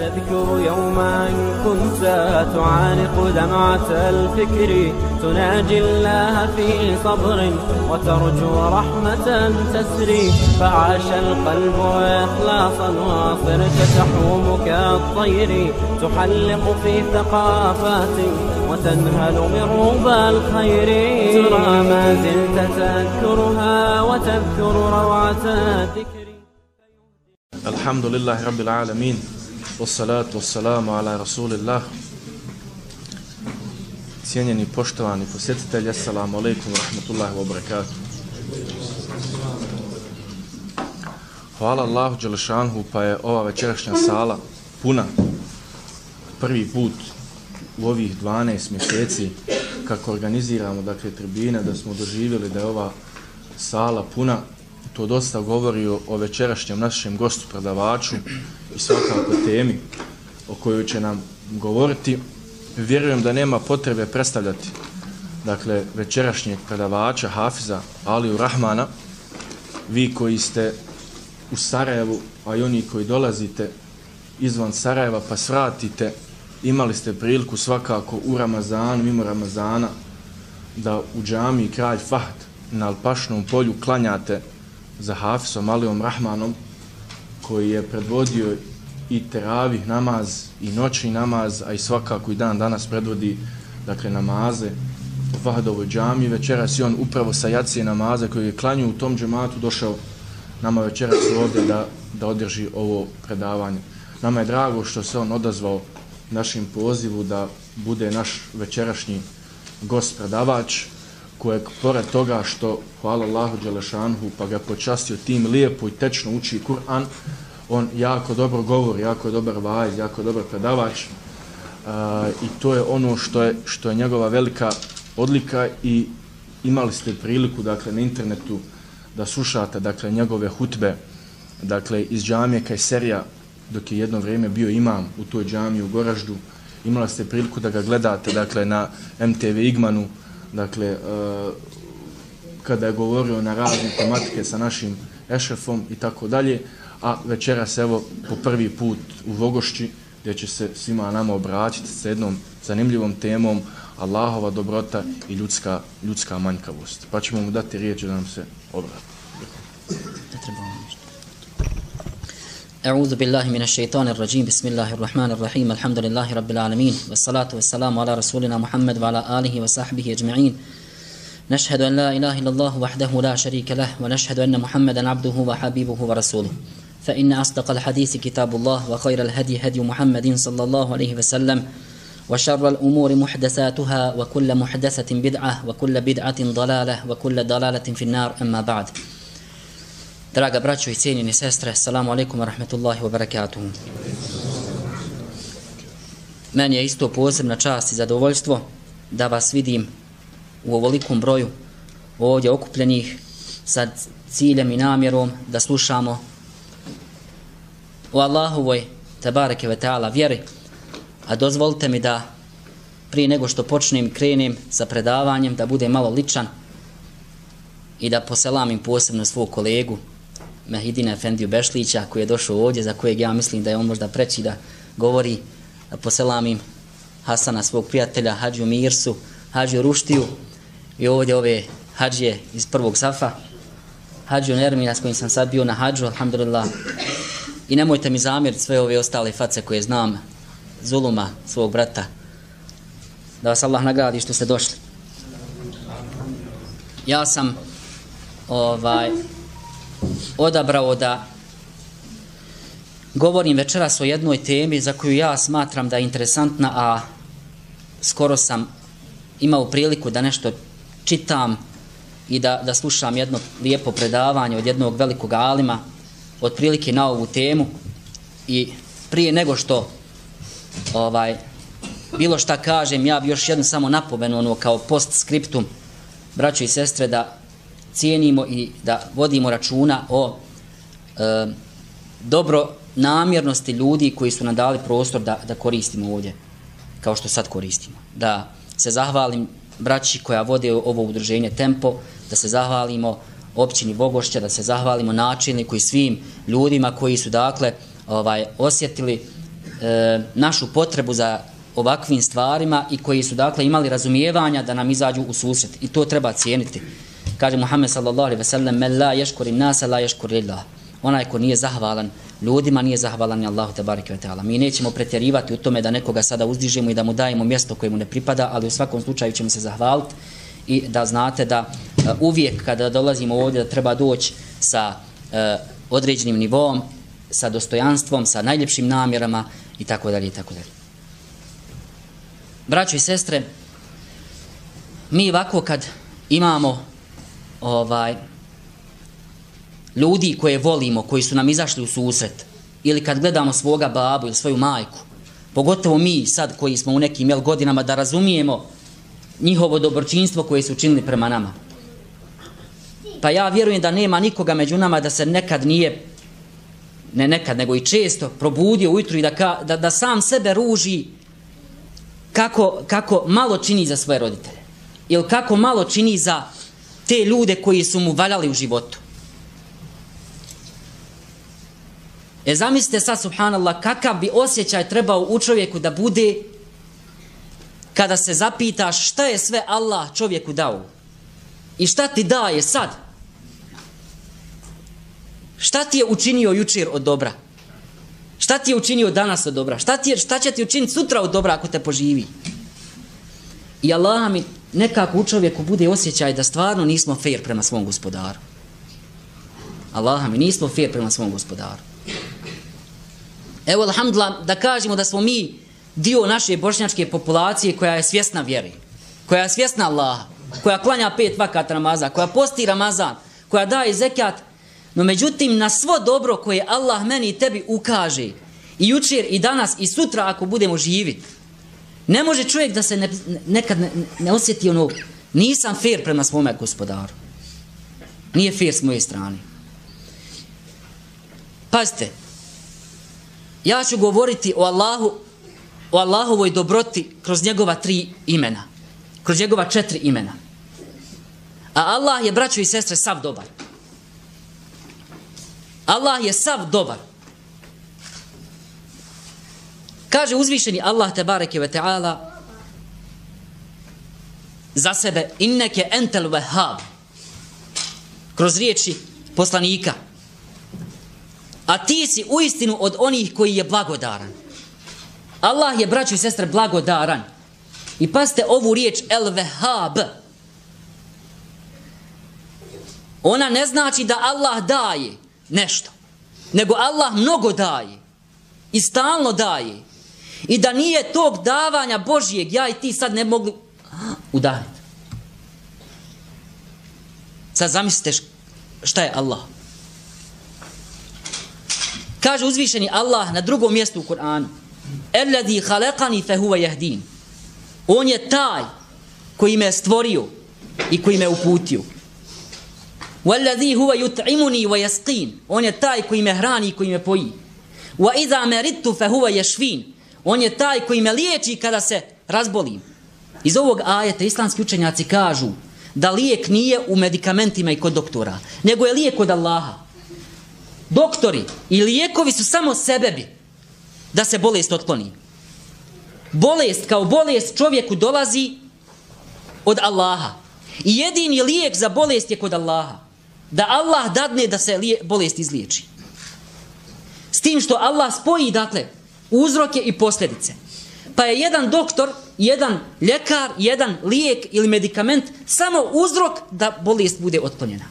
تذكر يوما كنت تعانق دمعة الفكر. تناجي الله في صبر وترجو رحمة تسري فعاش القلب إخلاصا وصرت تحوم كالطير. تحلق في ثقافات وتنهل من ربى الخير. ترى ما زلت تذكرها وتذكر روعة الذكر الحمد لله رب العالمين. wassalatu wassalamu ala rasulillah. Cijenjeni poštovani posjetitelji, assalamu alaikum wa rahmatullahi wa barakatuh. Hvala Allahu Đelešanhu pa je ova večerašnja sala puna. Prvi put u ovih 12 mjeseci kako organiziramo dakle tribine da smo doživjeli da je ova sala puna to dosta govori o, o večerašnjem našem gostu predavaču i svakako temi o kojoj će nam govoriti. Vjerujem da nema potrebe predstavljati dakle, večerašnjeg predavača Hafiza Aliju Rahmana. Vi koji ste u Sarajevu, a i oni koji dolazite izvan Sarajeva pa svratite, imali ste priliku svakako u Ramazanu, mimo Ramazana, da u džami kralj Fahd na Alpašnom polju klanjate za Hafisom Alijom Rahmanom koji je predvodio i teravih namaz i noćni namaz, a i svakako i dan danas predvodi dakle namaze u Fahadovoj džami. Večeras je on upravo sa jacije namaza koji je klanju u tom džematu došao nama večeras ovdje da, da održi ovo predavanje. Nama je drago što se on odazvao našim pozivu da bude naš večerašnji gost predavač kojeg pored toga što hvala Allahu Đelešanhu pa ga počastio tim lijepo i tečno uči Kur'an on jako dobro govori, jako je dobar vajz, jako je dobar predavač uh, i to je ono što je, što je njegova velika odlika i imali ste priliku dakle na internetu da slušate dakle njegove hutbe dakle iz džamije Kajserija dok je jedno vrijeme bio imam u toj džamiji u Goraždu. Imali ste priliku da ga gledate dakle na MTV Igmanu dakle, e, kada je govorio na razne tematike sa našim ešefom i tako dalje, a večeras evo po prvi put u Vogošći, gdje će se svima nama obraćati sa jednom zanimljivom temom Allahova dobrota i ljudska, ljudska manjkavost. Pa ćemo mu dati riječ da nam se obrati. أعوذ بالله من الشيطان الرجيم. بسم الله الرحمن الرحيم. الحمد لله رب العالمين. والصلاة والسلام على رسولنا محمد وعلى آله وصحبه أجمعين. نشهد أن لا إله إلا الله وحده لا شريك له ونشهد أن محمدا عبده وحبيبه ورسوله. فإن أصدق الحديث كتاب الله وخير الهدي هدي محمد صلى الله عليه وسلم وشر الأمور محدثاتها وكل محدثة بدعة وكل بدعة ضلالة وكل ضلالة في النار. أما بعد Draga braćo i cijenjeni sestre, salamu alaikum wa rahmetullahi wa barakatuhu. Meni je isto posebna čast i zadovoljstvo da vas vidim u ovolikom broju ovdje okupljenih sa ciljem i namjerom da slušamo o Allahovoj tabareke ve ta'ala vjeri, a dozvolite mi da prije nego što počnem krenem sa predavanjem da bude malo ličan i da poselamim posebno svog kolegu Mehidina Efendiju Bešlića koji je došao ovdje, za kojeg ja mislim da je on možda preći da govori, poselamim Hasana, svog prijatelja, Hadžu Mirsu, Hadžu Ruštiju i ovdje ove Hadžije iz prvog safa, Hadžu Nermina s kojim sam sad bio na Hadžu, alhamdulillah. I nemojte mi zamjeriti sve ove ostale face koje znam, Zuluma, svog brata, da vas Allah nagradi što ste došli. Ja sam ovaj, odabrao da govorim večeras o jednoj temi za koju ja smatram da je interesantna, a skoro sam imao priliku da nešto čitam i da, da slušam jedno lijepo predavanje od jednog velikog alima otprilike na ovu temu. I prije nego što ovaj bilo šta kažem, ja bi još jednu samo napomenu ono kao post skriptum braćo i sestre da cijenimo i da vodimo računa o e, dobro namjernosti ljudi koji su nam dali prostor da, da koristimo ovdje, kao što sad koristimo. Da se zahvalim braći koja vode ovo udruženje Tempo, da se zahvalimo općini Vogošća, da se zahvalimo načelniku i svim ljudima koji su dakle ovaj osjetili e, našu potrebu za ovakvim stvarima i koji su dakle imali razumijevanja da nam izađu u susret i to treba cijeniti kaže Muhammed sallallahu alejhi ve sellem men la yashkuri nas la yashkuri Allah. Onaj ko nije zahvalan ljudima nije zahvalan ni Allahu te bareke ve taala. Mi nećemo pretjerivati u tome da nekoga sada uzdižemo i da mu dajemo mjesto koje mu ne pripada ali u svakom slučaju ćemo se zahvaliti i da znate da uh, uvijek kada dolazimo ovdje da treba doći sa uh, određenim nivom sa dostojanstvom sa najljepšim namjerama i tako dalje i tako dalje. Braćo i sestre mi ovako kad imamo ovaj ljudi koje volimo, koji su nam izašli u susret, ili kad gledamo svoga babu ili svoju majku, pogotovo mi sad koji smo u nekim jel, godinama da razumijemo njihovo dobročinstvo koje su učinili prema nama. Pa ja vjerujem da nema nikoga među nama da se nekad nije, ne nekad, nego i često probudio ujutru i da, ka, da, da sam sebe ruži kako, kako malo čini za svoje roditelje. Ili kako malo čini za te ljude koji su mu valjali u životu. E zamislite sad, subhanallah, kakav bi osjećaj trebao u čovjeku da bude kada se zapitaš šta je sve Allah čovjeku dao i šta ti daje sad. Šta ti je učinio jučer od dobra? Šta ti je učinio danas od dobra? Šta, ti je, šta će ti učiniti sutra od dobra ako te poživi? I Allah mi nekako u čovjeku bude osjećaj da stvarno nismo fair prema svom gospodaru. Allah mi nismo fair prema svom gospodaru. Evo, alhamdulillah, da kažemo da smo mi dio naše bošnjačke populacije koja je svjesna vjeri, koja je svjesna Allaha, koja klanja pet vakat Ramazan, koja posti Ramazan, koja daje zekat, no međutim na svo dobro koje Allah meni i tebi ukaže i jučer i danas i sutra ako budemo živiti, Ne može čovjek da se ne, nekad ne, ne osjeti ono, nisam fair prema svome gospodaru. Nije fair s moje strane. Pazite, ja ću govoriti o Allahu, o Allahovoj dobroti kroz njegova tri imena. Kroz njegova četiri imena. A Allah je, braćo i sestre, sav dobar. Allah je sav dobar. Kaže uzvišeni Allah te bareke ve taala za sebe inneke entel wahhab kroz riječi poslanika. A ti si u istinu od onih koji je blagodaran. Allah je braćo i sestre blagodaran. I pazite ovu riječ el wahhab ona ne znači da Allah daje nešto nego Allah mnogo daje i stalno daje. I da nije tog davanja Božijeg, ja i ti sad ne mogli udahniti. Sad zamislite šta je Allah. Kaže uzvišeni Allah na drugom mjestu u Kur'anu. Elladhi khalaqani fa huwa yahdin. On je taj koji me stvorio i koji me uputio. Walladhi huwa yut'imuni wa yasqin. On je taj koji me hrani i koji me poji. Wa idha maridtu fa huwa yashfin. On je taj koji me liječi kada se razbolim. Iz ovog ajeta islamski učenjaci kažu da lijek nije u medikamentima i kod doktora, nego je lijek od Allaha. Doktori i lijekovi su samo sebebi da se bolest otkloni. Bolest kao bolest čovjeku dolazi od Allaha. I jedini lijek za bolest je kod Allaha. Da Allah dadne da se bolest izliječi. S tim što Allah spoji, dakle, uzroke i posljedice. Pa je jedan doktor, jedan ljekar, jedan lijek ili medikament samo uzrok da bolest bude otklonjena.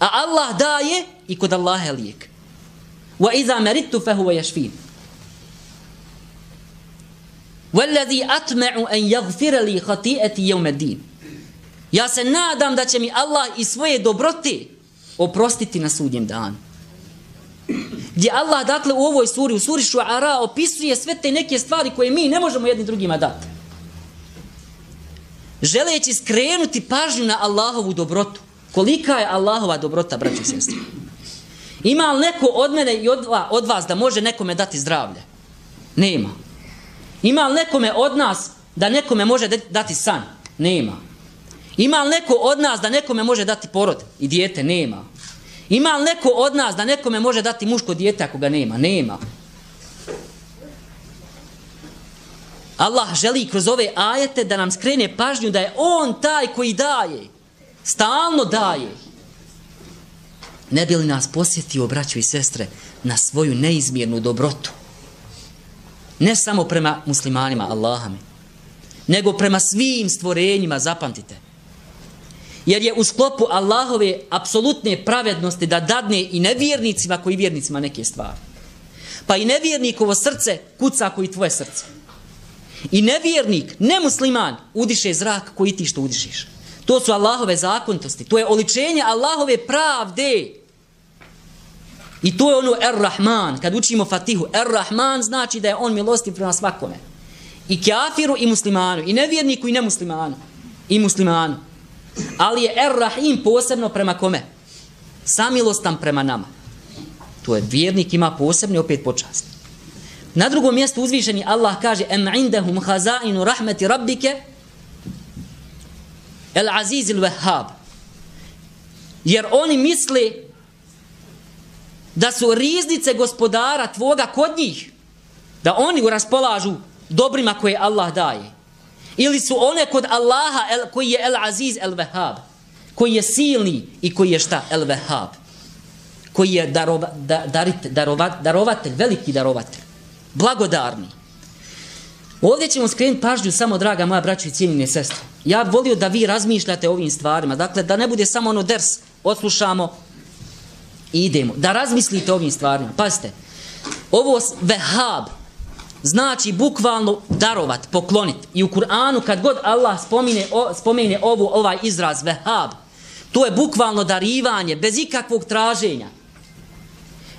A Allah daje i kod Allaha lijek. Wa iza meritu fa huwa yashfin. Walladhi atma'u an yaghfira li khati'ati yawm ad-din. Ja se nadam da će mi Allah i svoje dobrote oprostiti na sudnjem danu gdje Allah dakle u ovoj suri, u suri Šuara opisuje sve te neke stvari koje mi ne možemo jednim drugima dati. Želeći skrenuti pažnju na Allahovu dobrotu. Kolika je Allahova dobrota, braći i sestri? Ima li neko od mene i od, od vas da može nekome dati zdravlje? Nema. Ima li nekome od nas da nekome može dati san? Nema. Ima li neko od nas da nekome može dati porod i dijete? Nema. Ima li neko od nas da nekome može dati muško dijete ako ga nema? Nema. Allah želi kroz ove ajete da nam skrene pažnju da je on taj koji daje. Stalno daje. Ne bi li nas posjetio, braćo i sestre, na svoju neizmjernu dobrotu? Ne samo prema muslimanima, Allahami, nego prema svim stvorenjima, zapamtite. Jer je u sklopu Allahove apsolutne pravednosti da dadne i nevjernicima koji vjernicima neke stvari. Pa i nevjernikovo srce kuca koji tvoje srce. I nevjernik, nemusliman, udiše zrak koji ti što udišiš. To su Allahove zakontosti. To je oličenje Allahove pravde. I to je ono Er-Rahman. Kad učimo Fatihu, Er-Rahman znači da je on milostiv prema svakome. I kafiru i muslimanu. I nevjerniku i nemuslimanu. I muslimanu. Ali je Er-Rahim posebno prema kome? Samilostan prema nama. To je vjernik ima posebni opet počast. Na drugom mjestu uzvišeni Allah kaže Em indahum hazainu rahmeti rabbike El aziz il vehab. Jer oni misli da su riznice gospodara tvoga kod njih. Da oni raspolažu dobrima koje Allah daje. Ili su one kod Allaha el, koji je el aziz el vehab. Koji je silni i koji je šta el vehab. Koji je darova, da, darit, darovat, darovatelj, veliki darovatelj. Blagodarni. Ovdje ćemo skrenuti pažnju samo, draga moja braća i cijenine sestre. Ja volio da vi razmišljate o ovim stvarima. Dakle, da ne bude samo ono ders, odslušamo i idemo. Da razmislite o ovim stvarima. Pazite, ovo vehab znači bukvalno darovat, poklonit. I u Kur'anu kad god Allah spomine, o, spomine ovu, ovaj izraz vehab, to je bukvalno darivanje, bez ikakvog traženja.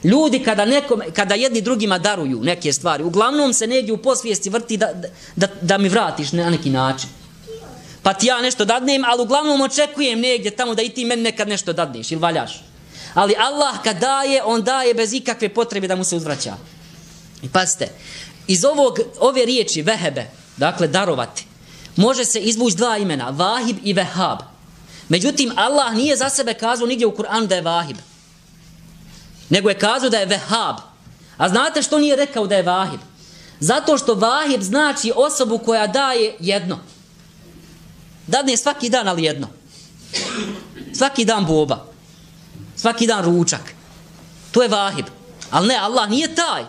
Ljudi kada, nekom, kada jedni drugima daruju neke stvari, uglavnom se negdje u posvijesti vrti da, da, da mi vratiš na neki način. Pa ti ja nešto dadnem, ali uglavnom očekujem negdje tamo da i ti meni nekad nešto dadneš ili valjaš. Ali Allah kad daje, on daje bez ikakve potrebe da mu se uzvraća. I pazite, iz ovog, ove riječi vehebe, dakle darovati, može se izvući dva imena, vahib i vehab. Međutim, Allah nije za sebe kazao nigdje u Kur'anu da je vahib nego je kazao da je vehab. A znate što nije rekao da je vahib? Zato što vahib znači osobu koja daje jedno. Dadne svaki dan, ali jedno. Svaki dan boba. Svaki dan ručak. To je vahib. Ali ne, Allah nije taj.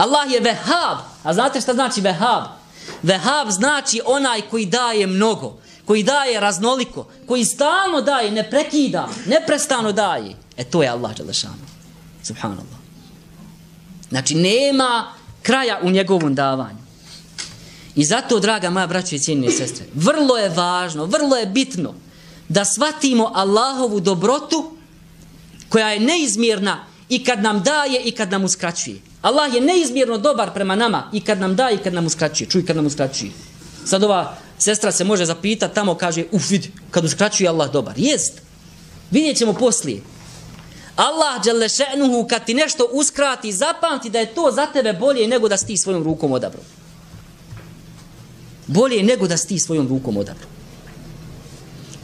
Allah je vehab. A znate šta znači vehab? Vehab znači onaj koji daje mnogo. Koji daje raznoliko. Koji stalno daje, ne prekida. Neprestano daje. E to je Allah Đalešanu. Subhanallah. Znači, nema kraja u njegovom davanju. I zato, draga moja braća i cijenine sestre, vrlo je važno, vrlo je bitno da shvatimo Allahovu dobrotu koja je neizmjerna i kad nam daje i kad nam uskraćuje. Allah je neizmjerno dobar prema nama i kad nam da i kad nam uskraćuje. Čuj kad nam uskraćuje. Sad ova sestra se može zapitati, tamo kaže, uf, vidi, kad uskraćuje Allah dobar. Jest. Vidjet ćemo poslije. Allah dželle kad ti nešto uskrati, zapamti da je to za tebe bolje nego da sti svojom rukom odabro. Bolje nego da sti svojom rukom odabro.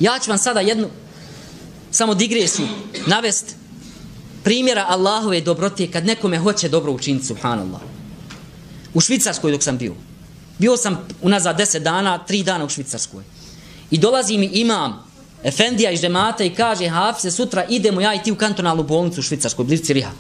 Ja ću vam sada jednu samo digresiju navest primjera Allahove dobrote kad nekome hoće dobro učiniti, subhanallah. U Švicarskoj dok sam bio. Bio sam unazad deset dana, 3 dana u Švicarskoj. I dolazi mi imam Efendija iz džemata i kaže Hafize sutra idemo ja i ti u kantonalnu bolnicu u Švicarskoj, blizu Ciriha.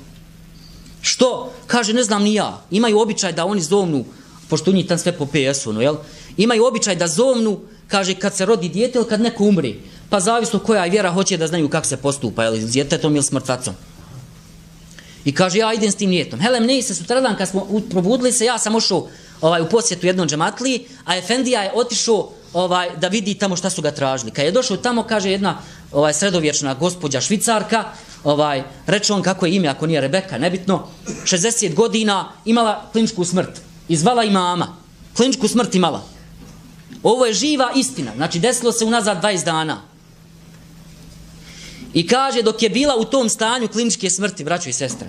Što? Kaže, ne znam ni ja. Imaju običaj da oni zovnu, pošto njih tam sve po PS-u, no, jel? Imaju običaj da zovnu, kaže, kad se rodi dijete ili kad neko umri. Pa zavisno koja vjera hoće da znaju kako se postupa, jel, s djetetom ili smrtvacom. I kaže, ja idem s tim nijetom. Hele, ne se sutradan kad smo probudili se, ja sam ošao ovaj, u posjetu jednom džematliji, a Efendija je otišao ovaj da vidi tamo šta su ga tražili. Kad je došao tamo, kaže jedna ovaj sredovječna gospođa švicarka, ovaj reče on kako je ime ako nije Rebeka, nebitno, 60 godina imala kliničku smrt. Izvala i mama. Kliničku smrt imala. Ovo je živa istina. Znači desilo se unazad 20 dana. I kaže dok je bila u tom stanju kliničke smrti, braćo i sestre,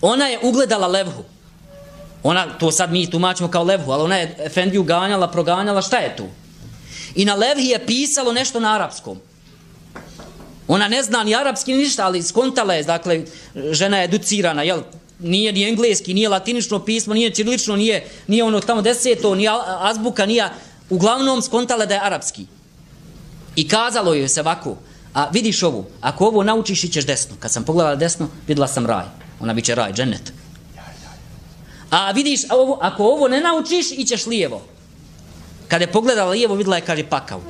ona je ugledala levhu. Ona, to sad mi tumačimo kao levhu, ali ona je Efendiju ganjala, proganjala, šta je tu? I na levhi je pisalo nešto na arapskom. Ona ne zna ni arapski ništa, ali skontala je, dakle, žena je educirana, jel? nije ni engleski, nije latinično pismo, nije ćirilično, nije, nije ono tamo deseto, nije azbuka, nije, uglavnom skontala da je arapski. I kazalo joj se ovako, a vidiš ovu, ako ovo naučiš, ićeš desno. Kad sam pogledala desno, videla sam raj. Ona biće raj, džennet. A vidiš, ovo, ako ovo ne naučiš, ićeš lijevo. Kada je pogledala lijevo, vidjela je, kaže, pakav.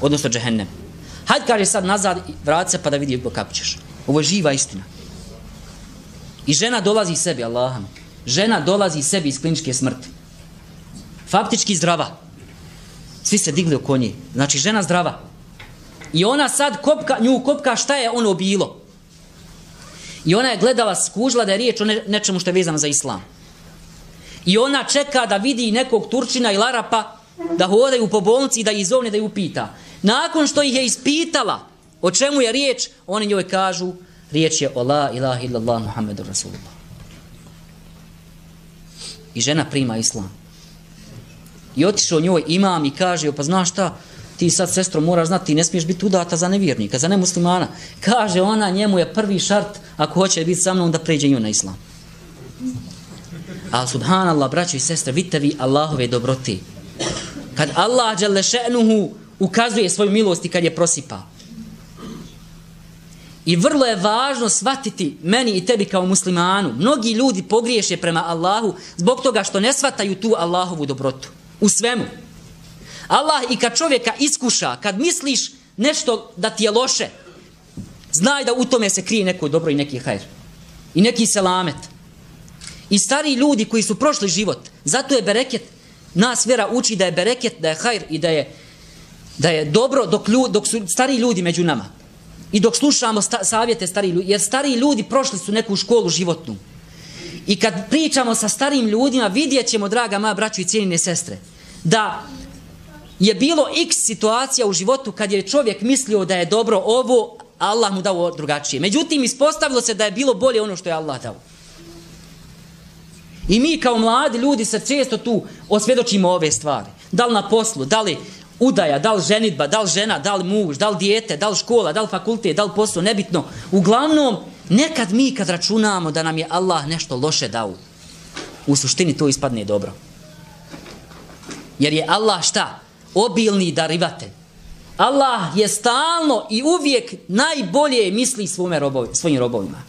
Odnosno, džehennem. Hajde, kaže, sad nazad, vrat se pa da vidi kako ćeš. Ovo je živa istina. I žena dolazi sebi, Allahom. Žena dolazi sebi iz kliničke smrti. Faktički zdrava. Svi se digli oko nje. Znači, žena zdrava. I ona sad kopka, nju kopka šta je ono bilo. I ona je gledala, skužila da je riječ o nečemu što je vezano za islam. I ona čeka da vidi nekog Turčina i Larapa da hodaju po bolnici i da ih zovne da ju pita. Nakon što ih je ispitala o čemu je riječ, oni njoj kažu riječ je o la ilaha illallah Muhammedu Rasulullah. I žena prima islam. I otišao njoj imam i kaže, pa znaš šta, ti sad sestro moraš znati, ti ne smiješ biti udata za nevjernika, za nemuslimana. Kaže ona, njemu je prvi šart, ako hoće biti sa mnom, da pređe nju na islam. Ali subhanallah, braćo i sestre, vidite vi Allahove dobroti. Kad Allah dželle še'nuhu ukazuje svoju milost i kad je prosipa. I vrlo je važno shvatiti meni i tebi kao muslimanu. Mnogi ljudi pogriješe prema Allahu zbog toga što ne shvataju tu Allahovu dobrotu. U svemu. Allah i kad čovjeka iskuša, kad misliš nešto da ti je loše, znaj da u tome se krije neko dobro i neki hajr. I neki selamet. I stari ljudi koji su prošli život, zato je bereket, nas vjera uči da je bereket, da je hajr i da je, da je dobro dok, ljud, dok su stari ljudi među nama. I dok slušamo sta, savjete stari ljudi, jer stari ljudi prošli su neku školu životnu. I kad pričamo sa starim ljudima, vidjet ćemo, draga moja braću i cijenine sestre, da je bilo x situacija u životu kad je čovjek mislio da je dobro ovo, Allah mu dao drugačije. Međutim, ispostavilo se da je bilo bolje ono što je Allah dao. I mi kao mladi ljudi se često tu osvjedočimo ove stvari. Da li na poslu, da li udaja, da li ženitba, da li žena, da li muž, da li dijete, da li škola, da li fakultet, da li posao, nebitno. Uglavnom, nekad mi kad računamo da nam je Allah nešto loše dao, u suštini to ispadne dobro. Jer je Allah šta? Obilni darivatelj. Allah je stalno i uvijek najbolje misli svome robovi, svojim robovima.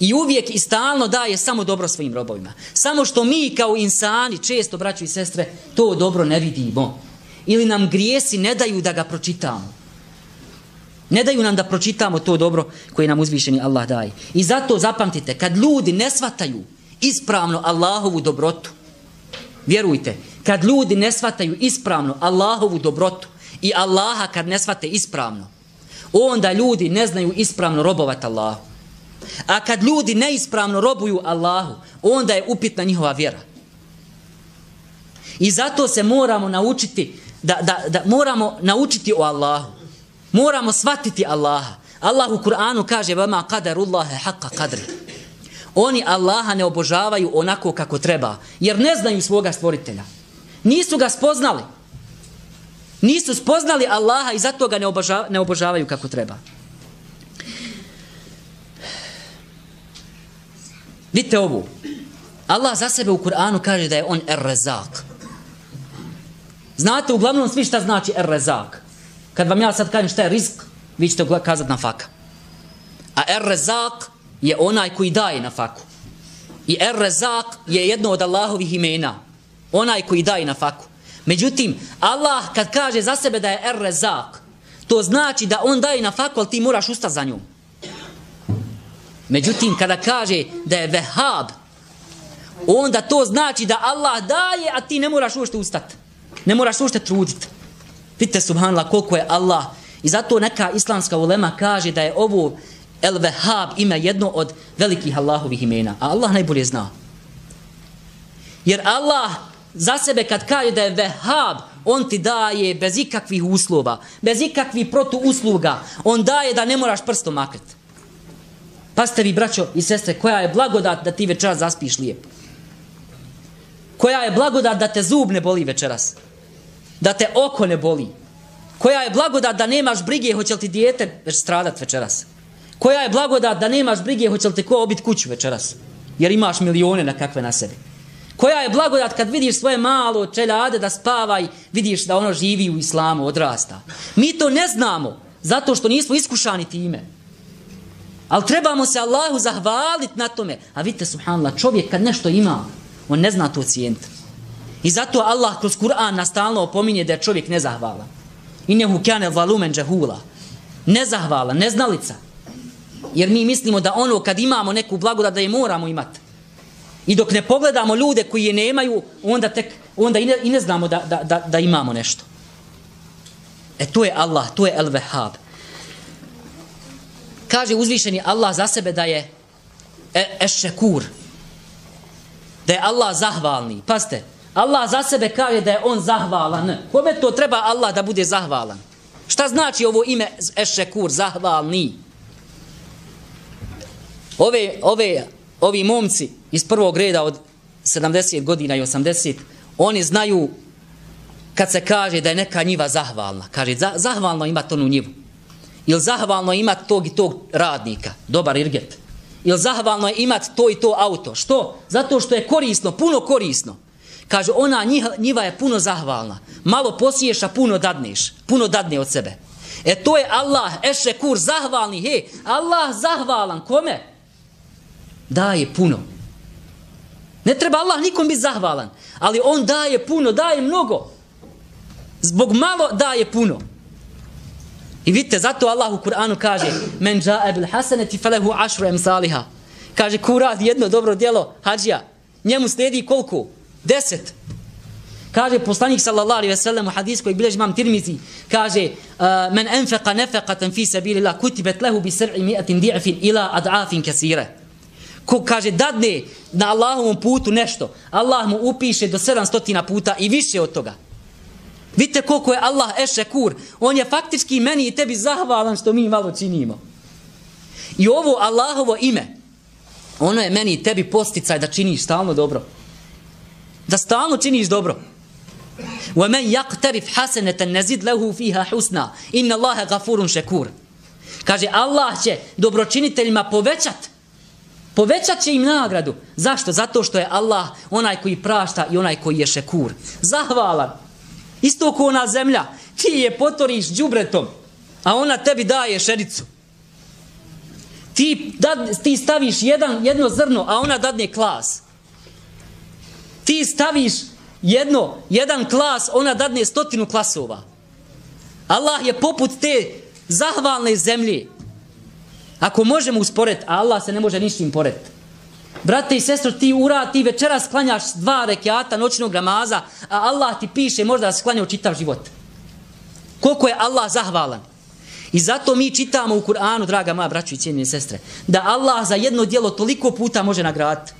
I uvijek i stalno daje samo dobro svojim robovima. Samo što mi kao insani, često braću i sestre, to dobro ne vidimo. Ili nam grijesi ne daju da ga pročitamo. Ne daju nam da pročitamo to dobro koje nam uzvišeni Allah daje. I zato zapamtite, kad ljudi ne svataju ispravno Allahovu dobrotu, vjerujte, kad ljudi ne svataju ispravno Allahovu dobrotu i Allaha kad ne svate ispravno, onda ljudi ne znaju ispravno robovati Allahu. A kad ljudi neispravno robuju Allahu, onda je upitna njihova vjera. I zato se moramo naučiti da, da, da moramo naučiti o Allahu. Moramo shvatiti Allaha. Allah u Kur'anu kaže vama qadarullahi haqqa qadri. Oni Allaha ne obožavaju onako kako treba, jer ne znaju svoga stvoritelja. Nisu ga spoznali. Nisu spoznali Allaha i zato ga ne, obožavaju, ne obožavaju kako treba. Vidite ovu. Allah za sebe u Kur'anu kaže da je on er-rezak. Znate uglavnom svi šta znači er-rezak. Kad vam ja sad kažem šta je risk, vi ćete kazati na faka. A er-rezak je onaj koji daje na faku. I er-rezak je jedno od Allahovih imena. Onaj koji daje na faku. Međutim, Allah kad kaže za sebe da je er-rezak, to znači da on daje na faku, ali ti moraš usta za njom. Međutim, kada kaže da je vehab, onda to znači da Allah daje, a ti ne moraš ušte ustat. Ne moraš ušte truditi. Vidite, subhanallah, koliko je Allah. I zato neka islamska ulema kaže da je ovo El Vehab ime jedno od velikih Allahovih imena. A Allah najbolje zna. Jer Allah za sebe kad kaže da je Vehab, on ti daje bez ikakvih uslova, bez ikakvih protuusluga. On daje da ne moraš prstom makret. Pazite vi, braćo i sestre, koja je blagodat da ti večeras zaspiš lijepo? Koja je blagodat da te zub ne boli večeras? Da te oko ne boli? Koja je blagodat da nemaš brige hoće li ti dijete već stradat večeras? Koja je blagodat da nemaš brige hoće li te ko obit kuću večeras? jer imaš milione na kakve na sebi. Koja je blagodat kad vidiš svoje malo čeljade da spava i vidiš da ono živi u islamu, odrasta. Mi to ne znamo, zato što nismo iskušani time. Ali trebamo se Allahu zahvaliti na tome. A vidite, subhanallah, čovjek kad nešto ima, on ne zna to cijent. I zato Allah kroz Kur'an nastalno opominje da je čovjek nezahvalan. Innehu kane valumen džahula. Nezahvalan, neznalica. Jer mi mislimo da ono kad imamo neku blagodat da je moramo imati. I dok ne pogledamo ljude koji je nemaju, onda tek onda i ne, i ne znamo da, da, da, da imamo nešto. E to je Allah, to je El Vehab. Kaže uzvišeni Allah za sebe da je e, Ešekur. Da je Allah zahvalni. Pazite, Allah za sebe kaže da je on zahvalan. Kome to treba Allah da bude zahvalan? Šta znači ovo ime Ešekur, zahvalni? Ove, ove, ovi momci iz prvog reda od 70 godina i 80, oni znaju kad se kaže da je neka njiva zahvalna. Kaže, za, zahvalno ima tonu njivu. Ili zahvalno ima tog i tog radnika, dobar irget. Ili zahvalno je imati to i to auto. Što? Zato što je korisno, puno korisno. Kaže, ona njiva je puno zahvalna. Malo posiješ, a puno dadneš. Puno dadne od sebe. E to je Allah, ešekur, zahvalni. He, Allah zahvalan. Kome? Daje puno. Ne treba Allah nikom biti zahvalan. Ali on daje puno, daje mnogo. Zbog malo daje puno. I vidite, zato Allah u Kur'anu kaže Men džae bil hasaneti felehu ašru emsaliha. Kaže, ko radi jedno dobro djelo, hađija, njemu sledi koliko? Deset. Kaže poslanik sallallahu alaihi ve sellem u hadisu koji bilježi imam tirmizi, kaže uh, men enfeqa nefeqatan fi sabilillah kutibet lehu bi sr'i mi'atin di'fin ila ad'afin kasire. Ko kaže dadne na Allahovom putu nešto, Allah mu upiše do 700 puta i više od toga. Vidite koliko je Allah ešekur. On je faktički meni i tebi zahvalan što mi malo činimo. I ovo Allahovo ime, ono je meni i tebi posticaj da činiš stalno dobro da stalno činiš dobro. Wa man yaqtarif hasanatan nazid lahu fiha husna. اللَّهَ غَفُورٌ ghafurun shakur. Kaže Allah će dobročiniteljima povećat povećat će im nagradu. Zašto? Zato što je Allah onaj koji prašta i onaj koji je šekur. Zahvalan. Isto ko ona zemlja. Ti je potoriš džubretom, a ona tebi daje šericu. Ti, da, ti staviš jedan, jedno zrno, a ona dadne klas ti staviš jedno, jedan klas, ona dadne stotinu klasova. Allah je poput te zahvalne zemlje. Ako možemo usporediti, Allah se ne može ničim porediti. Brate i sestro, ti ura, ti večera sklanjaš dva rekiata noćnog namaza, a Allah ti piše možda da sklanjao čitav život. Koliko je Allah zahvalan. I zato mi čitamo u Kur'anu, draga moja braću i cijenine sestre, da Allah za jedno dijelo toliko puta može nagraditi.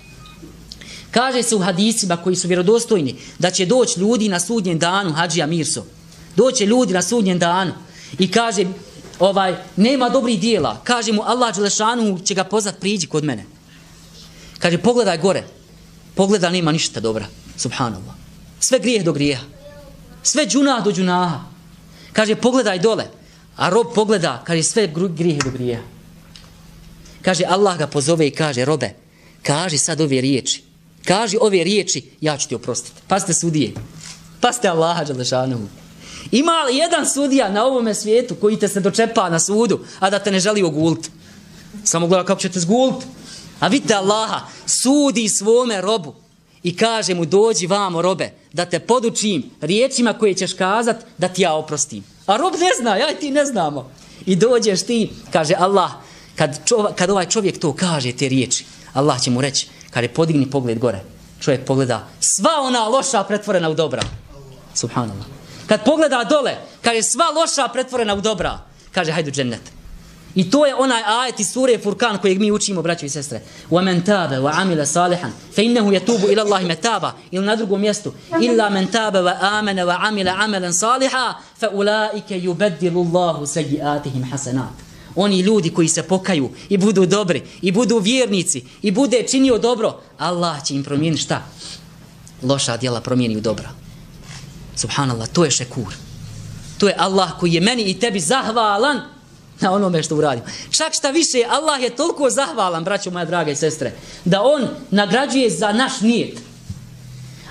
Kaže se u hadisima koji su vjerodostojni da će doći ljudi na sudnjem danu, hađija Mirso. Doće ljudi na sudnjem danu i kaže, ovaj, nema dobrih dijela. Kaže mu, Allah Đelešanu će ga pozvat, priđi kod mene. Kaže, pogledaj gore. Pogledaj, nema ništa dobra. Subhanallah. Sve grijeh do grijeha. Sve džuna do džunaha. Kaže, pogledaj dole. A rob pogleda, kaže, sve grijeh do grijeha. Kaže, Allah ga pozove i kaže, robe, kaže sad ove riječi. Kaži ove riječi, ja ću ti oprostiti. Pazite sudije. Pazite Allaha Đalešanovu. Ima li jedan sudija na ovome svijetu koji te se dočepa na sudu, a da te ne želi oguliti? Samo gleda kako ćete zguliti. A vidite Allaha, sudi svome robu i kaže mu dođi vamo robe, da te podučim riječima koje ćeš kazat da ti ja oprostim. A rob ne zna, ja i ti ne znamo. I dođeš ti, kaže Allah, kad, čov, kad ovaj čovjek to kaže, te riječi, Allah će mu reći, Kaže, podigni pogled gore. Čovjek pogleda, sva ona loša pretvorena u dobra. Subhanallah. Kad pogleda dole, kaže, sva loša pretvorena u dobra. Kaže, hajdu džennet. I to je onaj ajet iz sure Furkan kojeg mi učimo, braćo i sestre. وَمَنْ تَابَ وَعَمِلَ صَالِحًا فَإِنَّهُ يَتُوبُ إِلَى اللَّهِ مَتَابًا Ili na drugom mjestu. إِلَّا مَنْ تَابَ وَآمَنَ وَعَمِلَ عَمَلًا صَالِحًا فَأُولَٰئِكَ يُبَدِّلُ اللَّهُ سَيِّئَاتِهِمْ حَسَنَاتٍ oni ljudi koji se pokaju i budu dobri i budu vjernici i bude činio dobro, Allah će im promijeniti šta? Loša djela promijeni u dobra. Subhanallah, to je šekur. To je Allah koji je meni i tebi zahvalan na onome što uradim. Čak šta više, Allah je toliko zahvalan, braćo moja draga i sestre, da on nagrađuje za naš nijet.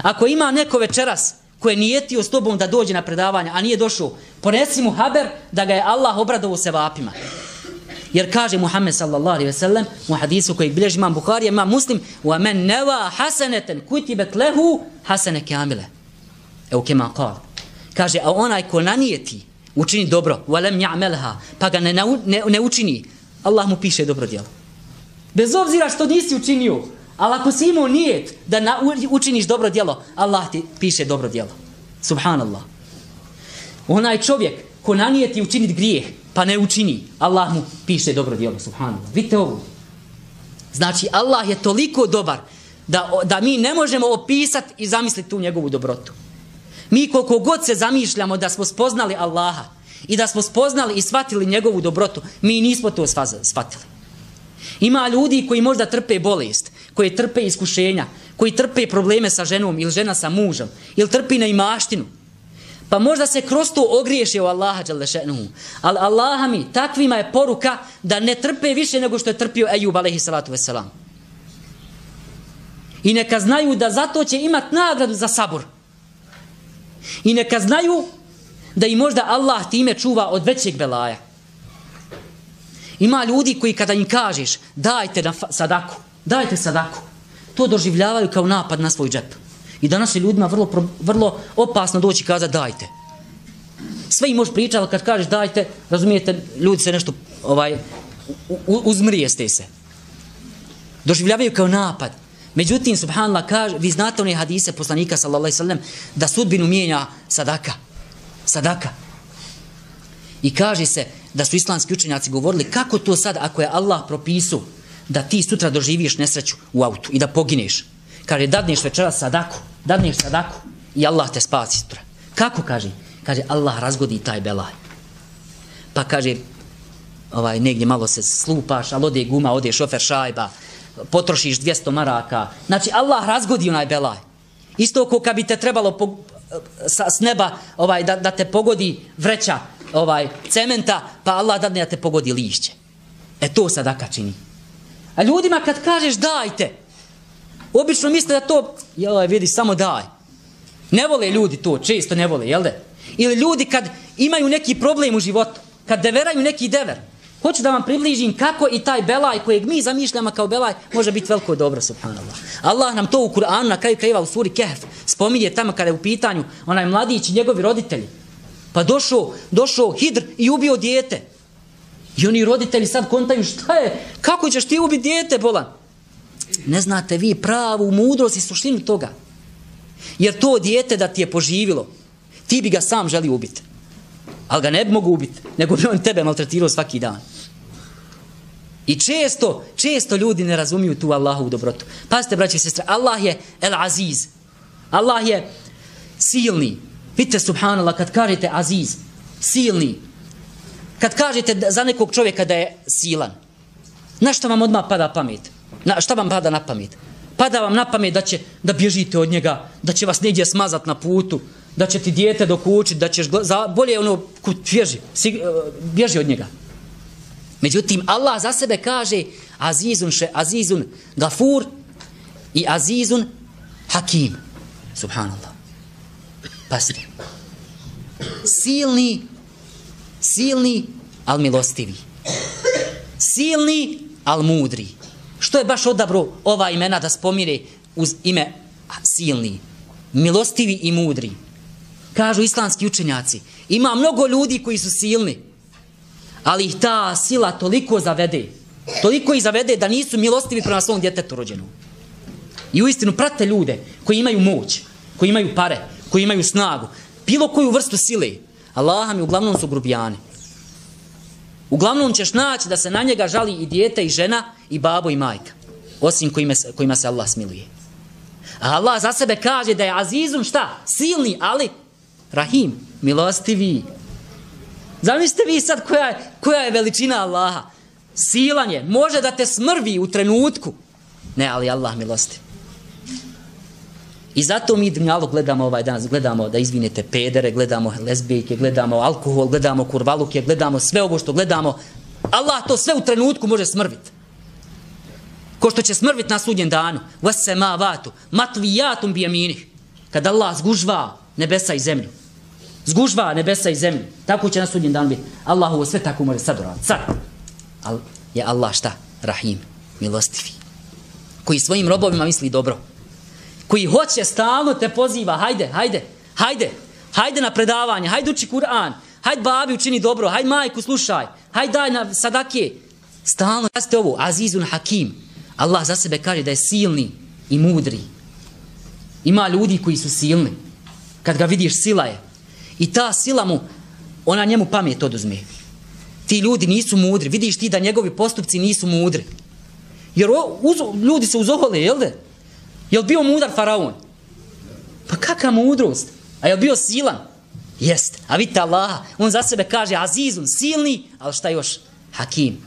Ako ima neko večeras koje nijetio s tobom da dođe na predavanje, a nije došao, ponesi mu haber da ga je Allah obradovo se vapima. Jer kaže Muhammed sallallahu alaihi ve sellem u hadisu koji bilježi imam Bukhari, imam Muslim, wa men neva hasaneten kutibet lehu hasane kamile. Evo kema kal. Kaže, a onaj ko nanijeti, učini dobro, walem ja'melha, pa ga ne, ne, ne učini, Allah mu piše dobro djelo. Bez obzira što nisi učinio, ali ako si imao nijet da na, učiniš dobro djelo, Allah ti piše dobro djelo. Subhanallah. Onaj čovjek ko nanijeti učinit grijeh, pa ne učini, Allah mu piše dobro djelo. Subhanallah. Vidite ovo. Znači, Allah je toliko dobar da, da mi ne možemo opisati i zamisliti tu njegovu dobrotu. Mi koliko god se zamišljamo da smo spoznali Allaha i da smo spoznali i shvatili njegovu dobrotu, mi nismo to shvatili. Ima ljudi koji možda trpe bolest, koji trpe iskušenja, koji trpe probleme sa ženom ili žena sa mužom, ili trpi na imaštinu. Pa možda se kroz to ogriješe u Allaha Đalešenuhu. Ali Allaha mi, takvima je poruka da ne trpe više nego što je trpio Ejub alaihi salatu veselam. I neka znaju da zato će imat nagradu za sabor. I neka znaju da i možda Allah time čuva od većeg belaja. Ima ljudi koji kada im kažeš dajte na sadaku, dajte sadaku, to doživljavaju kao napad na svoj džep. I danas je ljudima vrlo, vrlo opasno doći kaza dajte. Sve im možeš pričati, ali kad kažeš dajte, razumijete, ljudi se nešto ovaj, uzmrijeste se. Doživljavaju kao napad. Međutim, subhanallah, kaže, vi znate one hadise poslanika, sallallahu sallam, da sudbinu mijenja sadaka. Sadaka. I kaže se da su islamski učenjaci govorili kako to sad, ako je Allah propisao da ti sutra doživiš nesreću u autu i da pogineš. Kaže, dadneš večera sadaku, dadneš sadaku i Allah te spasi sutra. Kako kaže? Kaže, Allah razgodi taj belaj. Pa kaže, ovaj, negdje malo se slupaš, ali ode guma, ode šofer šajba, potrošiš 200 maraka. Znači, Allah razgodi onaj belaj. Isto ko kad bi te trebalo po, sa, s neba ovaj, da, da te pogodi vreća ovaj cementa, pa Allah dadne da te pogodi lišće. E to sadaka čini. A ljudima kad kažeš dajte, obično misle da to, jel, vidi, samo daj. Ne vole ljudi to, često ne vole, jel de? Ili ljudi kad imaju neki problem u životu, kad deveraju neki dever, Hoću da vam približim kako i taj belaj kojeg mi zamišljamo kao belaj može biti veliko dobro, subhanallah. Allah nam to u Kur'anu na kraju krajeva u suri Kehf spominje tamo kada je u pitanju onaj mladić i njegovi roditelji. Pa došao, došao Hidr i ubio dijete. I oni roditelji sad kontaju šta je, kako ćeš ti ubiti dijete, bolan? Ne znate vi pravu mudrost i suštinu toga. Jer to dijete da ti je poživilo, ti bi ga sam želi ubiti. Ali ga ne bi mogu ubiti, nego bi on tebe maltretirao svaki dan. I često, često ljudi ne razumiju tu Allahovu dobrotu. Pazite, braće i sestre, Allah je El Aziz. Allah je silni. Vidite, subhanallah, kad kažete Aziz, silni, kad kažete za nekog čovjeka da je silan, na što vam odmah pada pamet? Na, šta vam pada na pamet? Pada vam na pamet da će da bježite od njega, da će vas negdje smazat na putu, da će ti dijete dokučiti, da ćeš za, bolje ono, bježi, e, bježi od njega. Međutim, Allah za sebe kaže Azizun še, Azizun Gafur i Azizun Hakim. Subhanallah. Pasti. Silni, silni, al milostivi. Silni, al mudri. Što je baš odabro ova imena da spomire uz ime silni, milostivi i mudri? Kažu islamski učenjaci. Ima mnogo ljudi koji su silni, ali ih ta sila toliko zavede, toliko ih zavede da nisu milostivi prema svom djetetu rođenom. I u istinu prate ljude koji imaju moć, koji imaju pare, koji imaju snagu, bilo koju vrstu sile, Allah mi uglavnom su grubijani. Uglavnom ćeš naći da se na njega žali i dijete i žena i babo i majka, osim kojima se, kojima se Allah smiluje. A Allah za sebe kaže da je azizum šta? Silni, ali rahim, milostivi, Zamislite vi sad koja je, koja je veličina Allaha. Silan je. Može da te smrvi u trenutku. Ne, ali Allah milosti. I zato mi dunjalog gledamo ovaj danas, gledamo da izvinete pedere, gledamo lesbijke, gledamo alkohol, gledamo kurvaluke, gledamo sve ovo što gledamo. Allah to sve u trenutku može smrviti. Ko što će smrvit na sudnjem danu. Vase ma vatu, matvijatum bijeminih. Kad Allah zgužva nebesa i zemlju. Zgužva nebesa i zemlje. Tako će na sudnjem danu biti. Allah ovo sve tako može sad uraditi. Sad. Al je Allah šta? Rahim. Milostivi. Koji svojim robovima misli dobro koji hoće stalno te poziva, hajde, hajde, hajde, hajde na predavanje, hajde uči Kur'an, hajde babi učini dobro, hajde majku slušaj, hajde daj na sadake. Stalno, jeste ovo, Azizun Hakim. Allah za sebe kaže da je silni i mudri. Ima ljudi koji su silni. Kad ga vidiš, sila je. I ta sila mu, ona njemu pamet oduzme. Ti ljudi nisu mudri. Vidiš ti da njegovi postupci nisu mudri. Jer o, uz, ljudi se uzohole, jel de? Jel bio mudar faraon? Pa kakva mudrost? A jel bio silan? Jest. A vidite Allaha, on za sebe kaže azizun, silni, ali šta još? Hakim.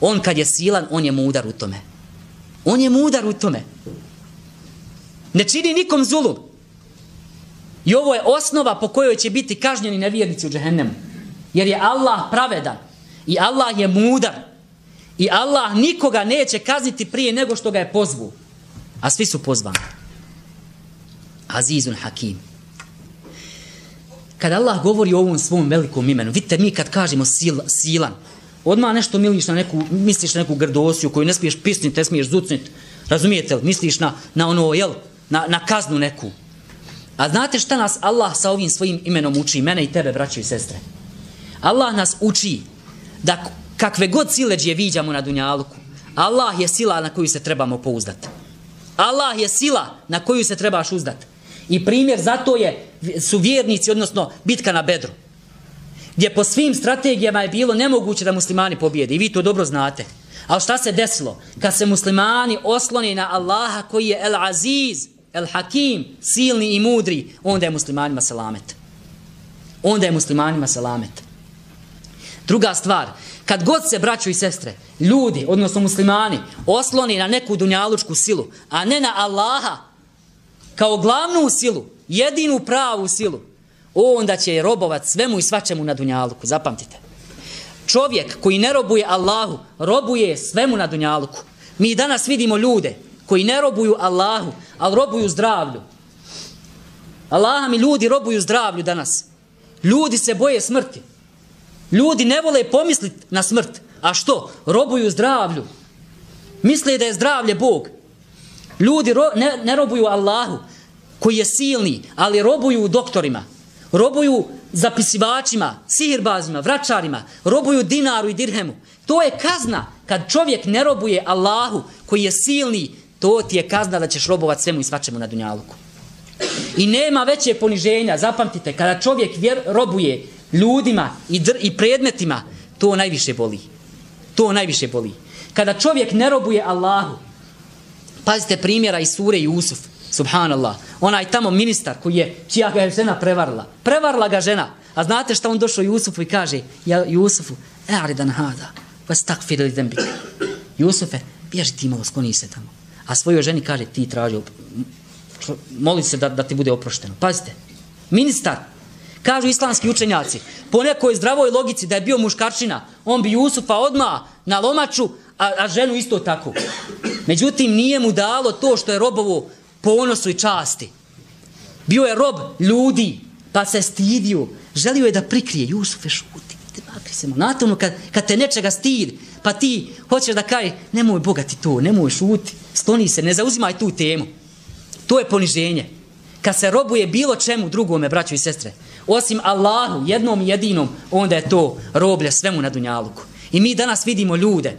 On kad je silan, on je mudar u tome. On je mudar u tome. Ne čini nikom zulum. I ovo je osnova po kojoj će biti kažnjeni nevjernici u džehennemu. Jer je Allah pravedan. I Allah je mudar. I Allah nikoga neće kazniti prije nego što ga je pozvu. A svi su pozvani. Azizun Hakim. Kad Allah govori o ovom svom velikom imenu, vidite mi kad kažemo sil, silan, odmah nešto miliš na neku, misliš na neku grdosiju koju ne smiješ pisniti, ne smiješ zucniti. Razumijete li? Misliš na, na ono, jel, na, na kaznu neku. A znate šta nas Allah sa ovim svojim imenom uči, mene i tebe, braće i sestre? Allah nas uči da kakve god sileđe viđamo na Dunjaluku, Allah je sila na koju se trebamo pouzdati. Allah je sila na koju se trebaš uzdati. I primjer za to je, su vjernici, odnosno bitka na Bedru. Gdje po svim strategijama je bilo nemoguće da muslimani pobijede. I vi to dobro znate. Ali šta se desilo? Kad se muslimani osloni na Allaha koji je El Aziz, El Hakim, silni i mudri, onda je muslimanima selamet. Onda je muslimanima selamet. Druga stvar, kad god se braću i sestre, ljudi, odnosno muslimani, osloni na neku dunjalučku silu, a ne na Allaha, kao glavnu silu, jedinu pravu silu, onda će robovat svemu i svačemu na dunjaluku, zapamtite. Čovjek koji ne robuje Allahu, robuje svemu na dunjaluku. Mi danas vidimo ljude koji ne robuju Allahu, ali robuju zdravlju. Allaha mi ljudi robuju zdravlju danas. Ljudi se boje smrti. Ljudi ne vole pomisliti na smrt. A što? Robuju zdravlju. Misle da je zdravlje Bog. Ljudi ro, ne, ne robuju Allahu, koji je silni, ali robuju doktorima. Robuju zapisivačima, sihirbazima, vračarima. Robuju dinaru i dirhemu. To je kazna kad čovjek ne robuje Allahu, koji je silni. To ti je kazna da ćeš robovat svemu i svačemu na dunjaluku. I nema veće poniženja, zapamtite, kada čovjek vjer, robuje ljudima i, dr, i predmetima, to najviše boli. To najviše boli. Kada čovjek ne robuje Allahu, pazite primjera iz sure Jusuf, subhanallah, onaj tamo ministar koji je, čija ga je žena prevarila. Prevarila ga žena. A znate šta on došao Jusufu i kaže, ja, Jusufu, e'aridan hada, vas takfir li zembik. Jusufe, bježi ti malo, skloni se tamo. A svojoj ženi kaže, ti traži, moli se da, da ti bude oprošteno. Pazite, ministar, Kažu islamski učenjaci, po nekoj zdravoj logici da je bio muškarčina, on bi Jusufa odma na lomaču, a, a ženu isto tako. Međutim, nije mu dalo to što je robovo ponosu i časti. Bio je rob ljudi, pa se stidio. Želio je da prikrije, Jusufe šuti, makri se mu. Znate ono, kad, kad te nečega stid, pa ti hoćeš da kaj, nemoj bogati to, nemoj šuti, stoni se, ne zauzimaj tu temu. To je poniženje. Kad se robuje bilo čemu drugome, braćo i sestre, osim Allahu, jednom jedinom, onda je to roblje svemu na Dunjaluku. I mi danas vidimo ljude,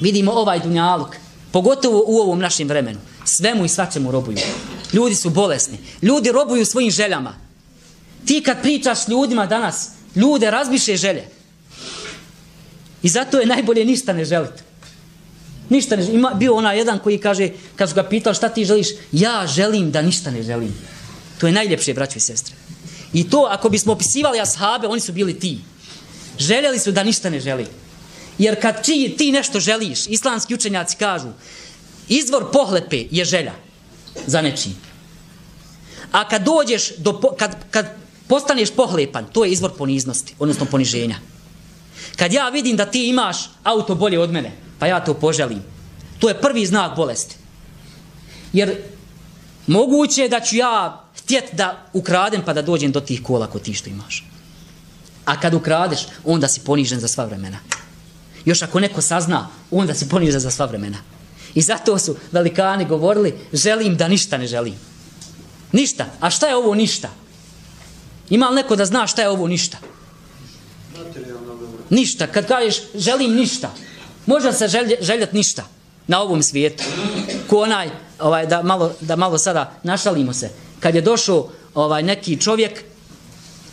vidimo ovaj Dunjaluk, pogotovo u ovom našem vremenu, svemu i svačemu robuju. Ljudi su bolesni, ljudi robuju svojim željama. Ti kad pričaš ljudima danas, ljude razbiše želje. I zato je najbolje ništa ne želiti. Ništa ne želim. Ima, bio ona jedan koji kaže, kad su ga pitali šta ti želiš, ja želim da ništa ne želim. To je najljepše, braćo i sestre. I to, ako bismo opisivali ashabe, oni su bili ti. Željeli su da ništa ne želi. Jer kad ti, ti nešto želiš, islamski učenjaci kažu, izvor pohlepe je želja za nečiji. A kad dođeš, do, kad, kad postaneš pohlepan, to je izvor poniznosti, odnosno poniženja. Kad ja vidim da ti imaš auto bolje od mene, pa ja to poželim, to je prvi znak bolesti. Jer moguće je da ću ja htjet da ukradem pa da dođem do tih kola ko ti što imaš. A kad ukradeš, onda si ponižen za sva vremena. Još ako neko sazna, onda si ponižen za sva vremena. I zato su velikani govorili, želim da ništa ne želim. Ništa. A šta je ovo ništa? Ima li neko da zna šta je ovo ništa? Ništa. Kad kažeš želim ništa, može se želje, željeti ništa na ovom svijetu. Ko onaj, ovaj, da, malo, da malo sada našalimo se, kad je došao ovaj neki čovjek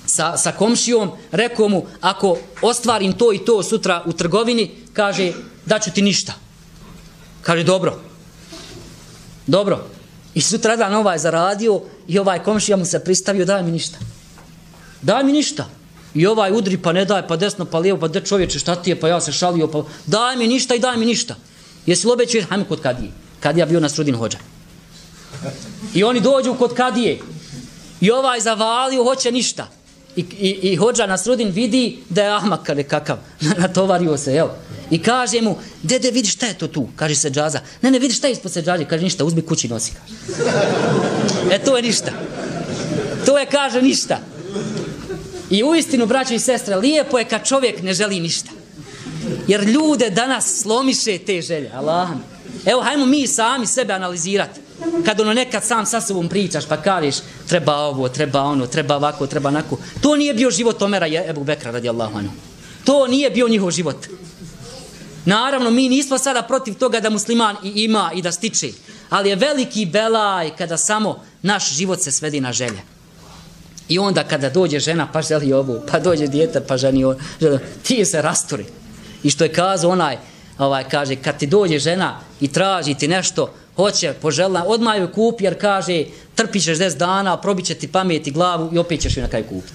sa, sa komšijom, rekao mu, ako ostvarim to i to sutra u trgovini, kaže, daću ti ništa. Kaže, dobro. Dobro. I sutra dan ovaj zaradio i ovaj komšija mu se pristavio, daj mi ništa. Daj mi ništa. I ovaj udri, pa ne daj, pa desno, pa lijevo, pa de čovječe, šta ti je, pa ja se šalio, pa daj mi ništa i daj mi ništa. Jesi li obećao, hajme kod Kadije. Kadija bio na srudin hođa. I oni dođu kod Kadije. I ovaj zavalio, hoće ništa. I, i, i hođa na srudin vidi da je Ahmak kada kakav. Natovario se, jel? I kaže mu, dede, vidi šta je to tu? Kaže se džaza. Ne, ne, vidi šta je ispod se džaze. Kaže, ništa, uzmi kući nosi. Kaže. E, to je ništa. To je, kaže, ništa. I u istinu, braćo i sestre, lijepo je kad čovjek ne želi ništa. Jer ljude danas slomiše te želje. Allah. Evo, hajmo mi sami sebe analizirati. Kad ono nekad sam sa sobom pričaš pa kažeš treba ovo, treba ono, treba ovako, treba onako. To nije bio život Omera i Ebu Bekra radijallahu anhu. To nije bio njihov život. Naravno, mi nismo sada protiv toga da musliman i ima i da stiče. Ali je veliki belaj kada samo naš život se svedi na želje. I onda kada dođe žena pa želi ovu, pa dođe dijete pa ženi želi ti se rasturi. I što je kazao onaj, ovaj, kaže, kad ti dođe žena i traži ti nešto, hoće, požela, odmah joj kupi jer kaže, trpi ćeš 10 dana, probit će ti pamet i glavu i opet ćeš ju na kraju kupiti.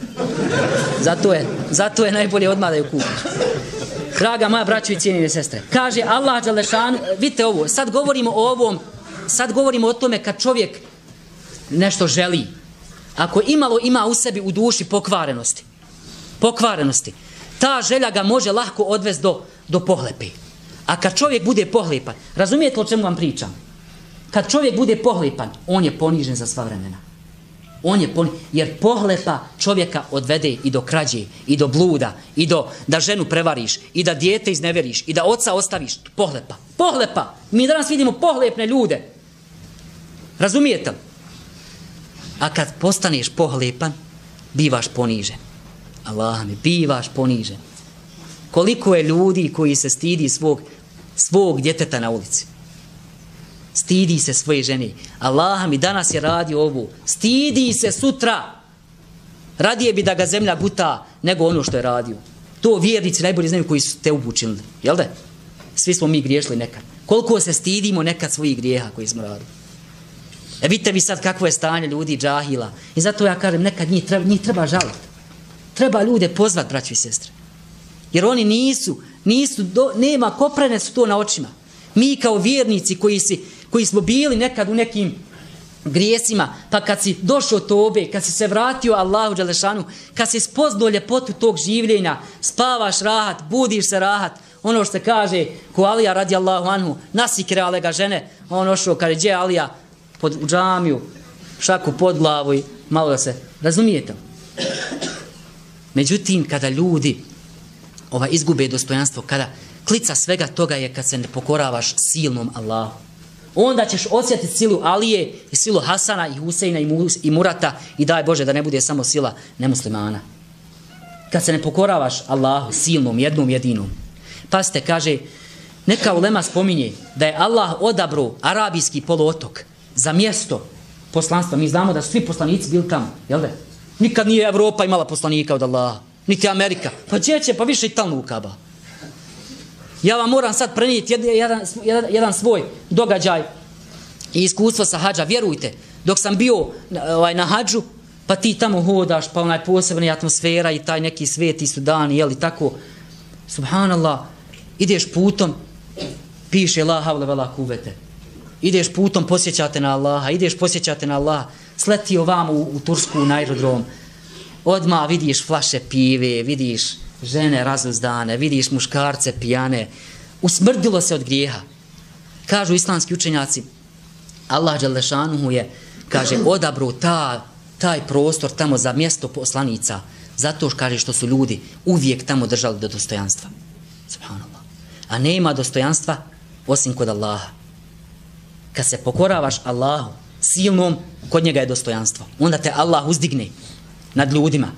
Zato je, zato je najbolje odmah da ju kupiš. Draga moja braćo i cijenine sestre, kaže Allah Đalešan, vidite ovo, sad govorimo o ovom, sad govorimo o tome kad čovjek nešto želi, ako imalo ima u sebi u duši pokvarenosti, pokvarenosti, ta želja ga može lahko odvesti do, do pohlepe. A kad čovjek bude pohlepan, razumijete o čemu vam pričam? Kad čovjek bude pohlepan, on je ponižen za sva vremena. On je ponižen, jer pohlepa čovjeka odvede i do krađe, i do bluda, i do da ženu prevariš, i da dijete izneveriš, i da oca ostaviš. Pohlepa. Pohlepa. Mi danas vidimo pohlepne ljude. Razumijete li? A kad postaneš pohlepan, bivaš ponižen. Allah mi, bivaš ponižen. Koliko je ljudi koji se stidi svog, svog djeteta na ulici. Stidi se svoje žene. Allah mi danas je radio ovu. Stidi se sutra. Radije bi da ga zemlja guta nego ono što je radio. To vjernici najbolje znaju koji su te upučili. Jel da? Svi smo mi griješili nekad. Koliko se stidimo nekad svojih grijeha koji smo radili. E vidite vi sad kakvo je stanje ljudi džahila. I zato ja kažem, nekad njih treba, njih treba žaliti. Treba ljude pozvat, braći i sestre. Jer oni nisu, nisu do, nema koprene su to na očima. Mi kao vjernici koji, si, koji smo bili nekad u nekim grijesima, pa kad si došao tobe, kad si se vratio Allahu Đalešanu, kad si spoznao ljepotu tog življenja, spavaš rahat, budiš se rahat, ono što se kaže, ko Alija radi Allahu anhu, nasikre alega žene, on ošao kada je Alija, pod u džamiju, šaku pod glavu i malo da se, razumijete? Međutim, kada ljudi ova izgube dostojanstvo, kada klica svega toga je kad se ne pokoravaš silnom Allahu. Onda ćeš osjetiti silu Alije i silu Hasana i Huseina i Murata i daj Bože da ne bude samo sila nemuslimana. Kad se ne pokoravaš Allahu silnom, jednom, jedinom. Pazite, kaže, neka ulema spominje da je Allah odabro arabijski poluotok za mjesto poslanstva. Mi znamo da su svi poslanici bili tamo, jel da? Nikad nije Evropa imala poslanika od Allaha. Niti Amerika. Pa gdje će? Pa više i tamo ukaba. Ja vam moram sad prenijeti jedan, jedan, jedan svoj događaj i iskustvo sa hađa. Vjerujte, dok sam bio ovaj, na hađu, pa ti tamo hodaš, pa onaj posebna atmosfera i taj neki sveti su dani, jel tako? Subhanallah, ideš putom, piše la havle vela kuvete. Ideš putom, posjećate na Allaha, ideš posjećate na Allaha. sleti ovam u, u Tursku na aerodrom, odma vidiš flaše pive, vidiš žene razuzdane, vidiš muškarce pijane, usmrdilo se od grijeha. Kažu islamski učenjaci, Allah Đalešanuhu je, kaže, odabru ta, taj prostor tamo za mjesto poslanica, zato što kaže što su ljudi uvijek tamo držali do dostojanstva. Subhanallah. A nema dostojanstva osim kod Allaha. Kad se pokoravaš Allahu silnom, kod njega je dostojanstvo. Onda te Allah uzdigne nad ljudima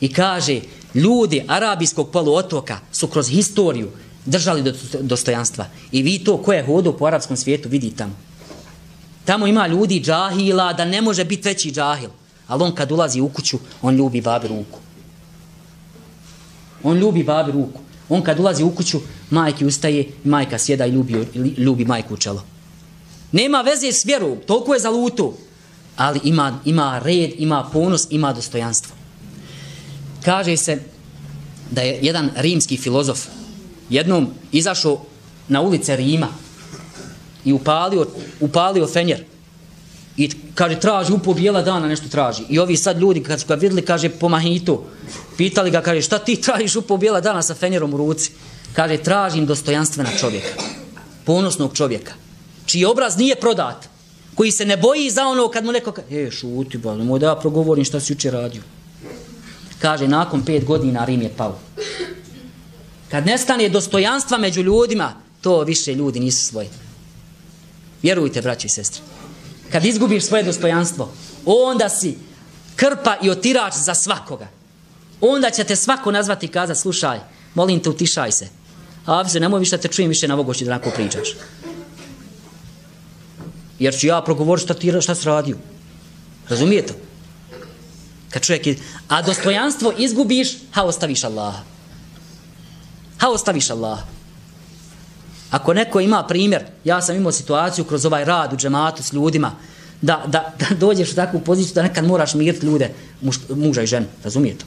i kaže ljudi arabijskog poluotoka su kroz historiju držali do dostojanstva. I vi to ko je hodo po arabskom svijetu vidi tamo. Tamo ima ljudi džahila da ne može biti veći džahil. Ali on kad ulazi u kuću, on ljubi babi ruku. On ljubi babi ruku. On kad ulazi u kuću, majki ustaje, majka sjeda i ljubi, ljubi majku u čelo. Nema veze s vjerom, toliko je za lutu. Ali ima, ima red, ima ponos, ima dostojanstvo. Kaže se da je jedan rimski filozof jednom izašao na ulice Rima i upalio, upalio fenjer. I kaže, traži upo bijela dana, nešto traži. I ovi sad ljudi, kad su ga vidjeli, kaže, po mahitu. Pitali ga, kaže, šta ti tražiš upo bijela dana sa fenjerom u ruci? Kaže, tražim dostojanstvena čovjeka. Ponosnog čovjeka. Čiji obraz nije prodat. Koji se ne boji za ono kad mu neko kaže, e, šuti, ba, nemoj da ja progovorim šta si juče radio. Kaže, nakon pet godina Rim je pao. Kad nestane dostojanstva među ljudima, to više ljudi nisu svoji. Vjerujte, braći i sestri. Kad izgubiš svoje dostojanstvo, onda si krpa i otirač za svakoga. Onda će te svako nazvati i kazati, slušaj, molim te, utišaj se. A se nemoj više da te čujem više na vogošći da pričaš. Jer ću ja progovoriti šta, ti, šta si radio. Razumijete? Kad čovjek je... A dostojanstvo izgubiš, ha ostaviš Allaha. Ha ostaviš Allaha. Ako neko ima primjer, ja sam imao situaciju kroz ovaj rad u džematu s ljudima, da, da, da dođeš u takvu poziciju da nekad moraš miriti ljude, muž, muža i ženu, razumijete?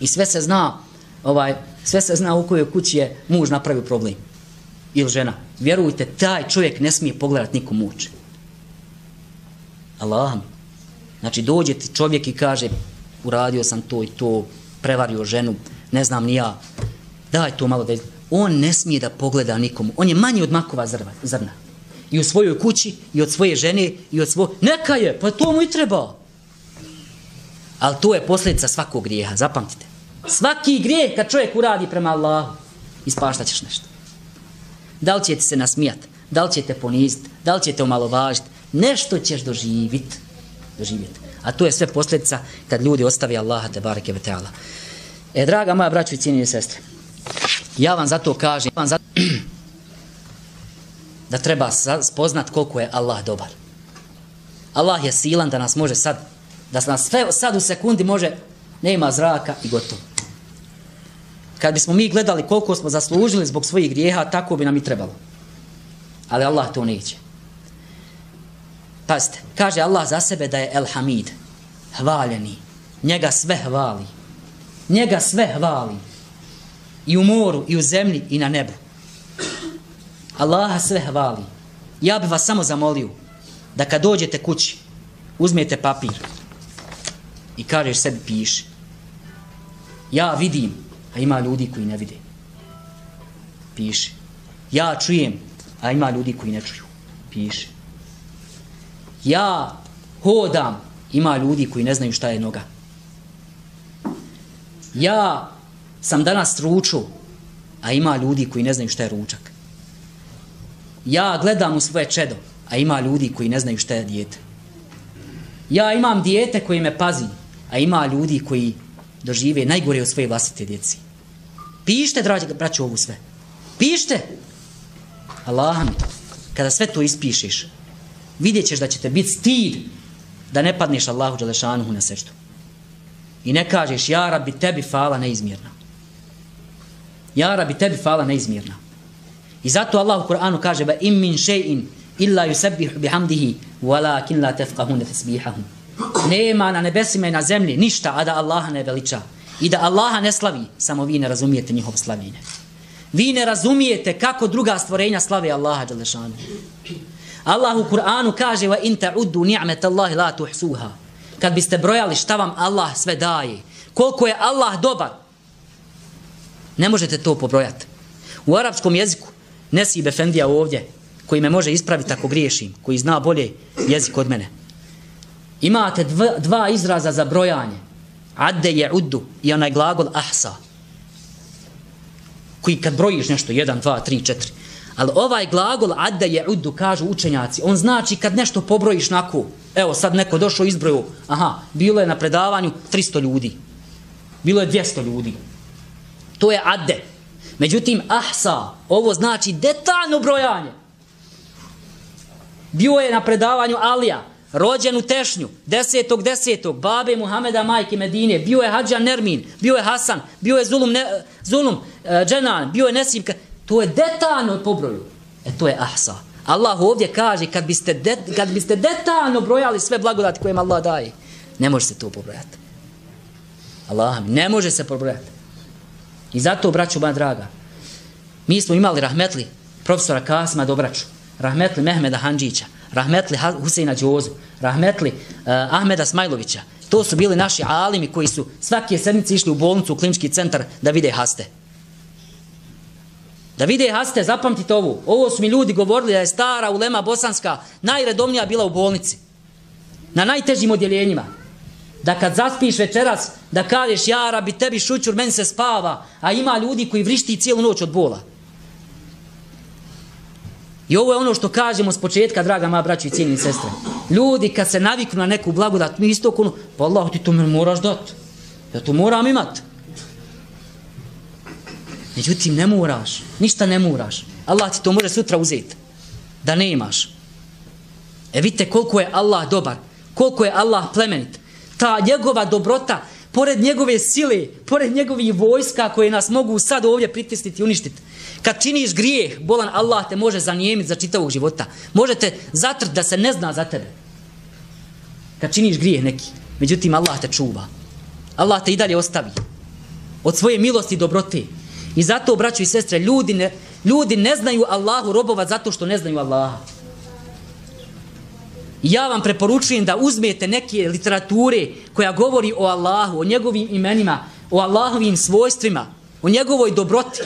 I sve se zna, ovaj, sve se zna u kojoj kući je muž napravio problem. Ili žena. Vjerujte, taj čovjek ne smije pogledat nikom uče. Allah. Znači, dođe ti čovjek i kaže, uradio sam to i to, prevario ženu, ne znam ni ja, daj to malo da on ne smije da pogleda nikomu. On je manji od makova zrna. I u svojoj kući, i od svoje žene, i od svoj... Neka je, pa to mu i treba. Ali to je posljedica svakog grijeha, zapamtite. Svaki grijeh kad čovjek uradi prema Allahu, ispaštaćeš nešto. Da li ćete se nasmijat, da li ćete ponizit, da li ćete omalovažit, nešto ćeš doživit. doživjeti. A to je sve posljedica kad ljudi ostavi Allaha te bareke ve teala. E, draga moja braćo i cijenije sestre, Ja vam zato kažem ja vam zato, da treba spoznat koliko je Allah dobar. Allah je silan da nas može sad, da nas sve, sad u sekundi može, nema zraka i gotovo. Kad bismo mi gledali koliko smo zaslužili zbog svojih grijeha, tako bi nam i trebalo. Ali Allah to neće. Pazite, kaže Allah za sebe da je El Hamid, hvaljeni. Njega sve hvali. Njega sve hvali i u moru, i u zemlji, i na nebu. Allaha sve hvali. Ja bih vas samo zamolio da kad dođete kući, uzmete papir i kažeš sebi piši. Ja vidim, a ima ljudi koji ne vide. Piše. Ja čujem, a ima ljudi koji ne čuju. Piše. Ja hodam, ima ljudi koji ne znaju šta je noga. Ja sam danas ruču, a ima ljudi koji ne znaju šta je ručak. Ja gledam u svoje čedo, a ima ljudi koji ne znaju šta je dijete. Ja imam dijete koji me pazi, a ima ljudi koji dožive najgore od svoje vlastite djeci. Pište, drađe, braću, ovu sve. Pište! Allah mi, kada sve to ispišeš, vidjet ćeš da će te biti stid da ne padneš Allahu Đalešanuhu na seždu. I ne kažeš, ja rabi, tebi fala neizmjerna. Ja rabi tebi fala neizmjerna. I zato Allah u Kur'anu kaže ba im min shay'in illa yusabbihu bihamdihi walakin la tafqahun tasbihahum. Nema na nebesima i na zemlji ništa a da Allaha ne veliča i da Allaha ne slavi, samo vi ne razumijete njihovo slavljenje. Vi ne razumijete kako druga stvorenja slave Allaha dželešanu. Allah u Kur'anu kaže wa in ta'uddu ni'metallahi la tuhsuha. Kad biste brojali šta vam Allah sve daje, koliko je Allah dobar, ne možete to pobrojati. U arapskom jeziku Nesib Efendija ovdje, koji me može ispraviti ako griješim, koji zna bolje jezik od mene. Imate dva, dva izraza za brojanje. Adde je uddu i onaj glagol ahsa. Koji kad brojiš nešto, jedan, dva, tri, četiri. Ali ovaj glagol adde je uddu, kažu učenjaci, on znači kad nešto pobrojiš nako. Evo sad neko došao izbroju, aha, bilo je na predavanju 300 ljudi. Bilo je 200 ljudi. To je adde. Međutim, ahsa, ovo znači detaljno brojanje. Bio je na predavanju Alija, rođen u Tešnju, desetog desetog, babe Muhameda majke Medine, bio je Hadžan Nermin, bio je Hasan, bio je Zulum, ne, Zulum uh, Dženan, bio je Nesim, to je detaljno pobroju. E to je ahsa. Allah ovdje kaže, kad biste, de, kad biste detaljno brojali sve blagodati koje im Allah daje, ne može se to pobrojati. Allah, ne može se pobrojati. I zato, braću, ba draga, mi smo imali rahmetli profesora Kasma Dobraču, rahmetli Mehmeda Hanđića, rahmetli Huseina Đozu, rahmetli uh, Ahmeda Smajlovića. To su bili naši alimi koji su svake sedmice išli u bolnicu, u klinički centar da vide haste. Da vide haste, zapamtite ovu. Ovo su mi ljudi govorili da je stara ulema bosanska najredovnija bila u bolnici. Na najtežim odjeljenjima da kad zaspiš večeras, da kažeš, ja rabi tebi šućur, meni se spava, a ima ljudi koji vrišti cijelu noć od bola. I ovo je ono što kažemo s početka, draga moja braća i cijenim sestre. Ljudi kad se naviknu na neku blagodat, mi isto kunu, pa Allah ti to me moraš dat. Ja to moram imat. Međutim, ne moraš. Ništa ne moraš. Allah ti to može sutra uzeti. Da ne imaš. E vidite koliko je Allah dobar. Koliko je Allah plemenit ta njegova dobrota, pored njegove sile, pored njegovih vojska koje nas mogu sad ovdje pritisniti i uništiti. Kad činiš grijeh, bolan Allah te može zanijemiti za čitavog života. Možete zatrt da se ne zna za tebe. Kad činiš grijeh neki. Međutim, Allah te čuva. Allah te i dalje ostavi. Od svoje milosti i dobrote. I zato, braćo i sestre, ljudi ne, ljudi ne znaju Allahu robova zato što ne znaju Allaha ja vam preporučujem da uzmete neke literature koja govori o Allahu, o njegovim imenima, o Allahovim svojstvima, o njegovoj dobroti.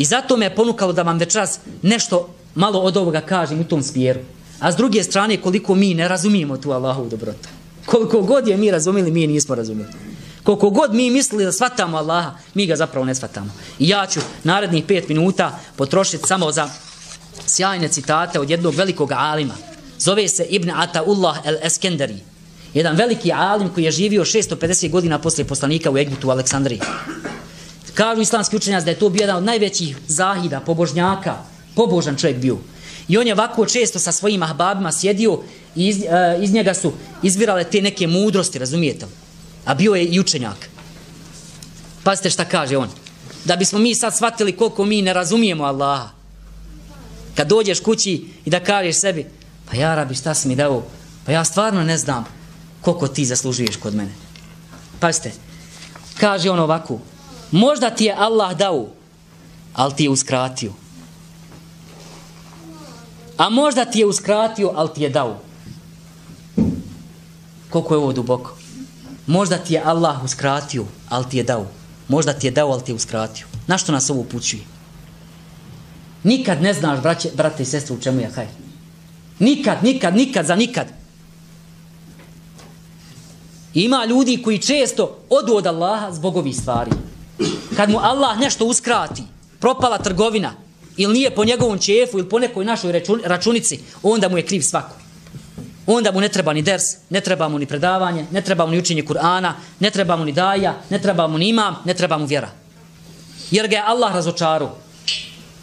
I zato me je ponukalo da vam večeras nešto malo od ovoga kažem u tom smjeru. A s druge strane, koliko mi ne razumijemo tu Allahovu dobrotu. Koliko god je mi razumili, mi nismo razumili. Koliko god mi mislili da shvatamo Allaha, mi ga zapravo ne shvatamo. I ja ću narednih pet minuta potrošiti samo za sjajne citate od jednog velikog alima. Zove se Ibn Ataullah el-Eskenderi. Jedan veliki alim koji je živio 650 godina posle poslanika u Egiptu u Aleksandriji. Kažu islamski učenjaci da je to bio jedan od najvećih zahida, pobožnjaka, pobožan čovjek bio. I on je ovako često sa svojim ahbabima sjedio i iz, e, iz njega su izvirale te neke mudrosti, razumijete? A bio je i učenjak. Pazite šta kaže on. Da bismo mi sad shvatili koliko mi ne razumijemo Allaha, kad dođeš kući i da kažeš sebi, pa ja rabi šta si mi dao, pa ja stvarno ne znam koliko ti zaslužuješ kod mene. Pazite, kaže on ovako, možda ti je Allah dao, ali ti je uskratio. A možda ti je uskratio, ali ti je dao. Koliko je ovo duboko? Možda ti je Allah uskratio, ali ti je dao. Možda ti je dao, ali ti je uskratio. Na što nas ovo upućuje? Nikad ne znaš, braće, brate i sestre, u čemu je hajr. Nikad, nikad, nikad, za nikad. Ima ljudi koji često odu od Allaha zbog ovih stvari. Kad mu Allah nešto uskrati, propala trgovina, ili nije po njegovom čefu, ili po nekoj našoj računici, onda mu je kriv svako. Onda mu ne treba ni ders, ne treba mu ni predavanje, ne treba mu ni učenje Kur'ana, ne treba mu ni daja, ne treba mu ni imam, ne treba mu vjera. Jer ga je Allah razočaruo.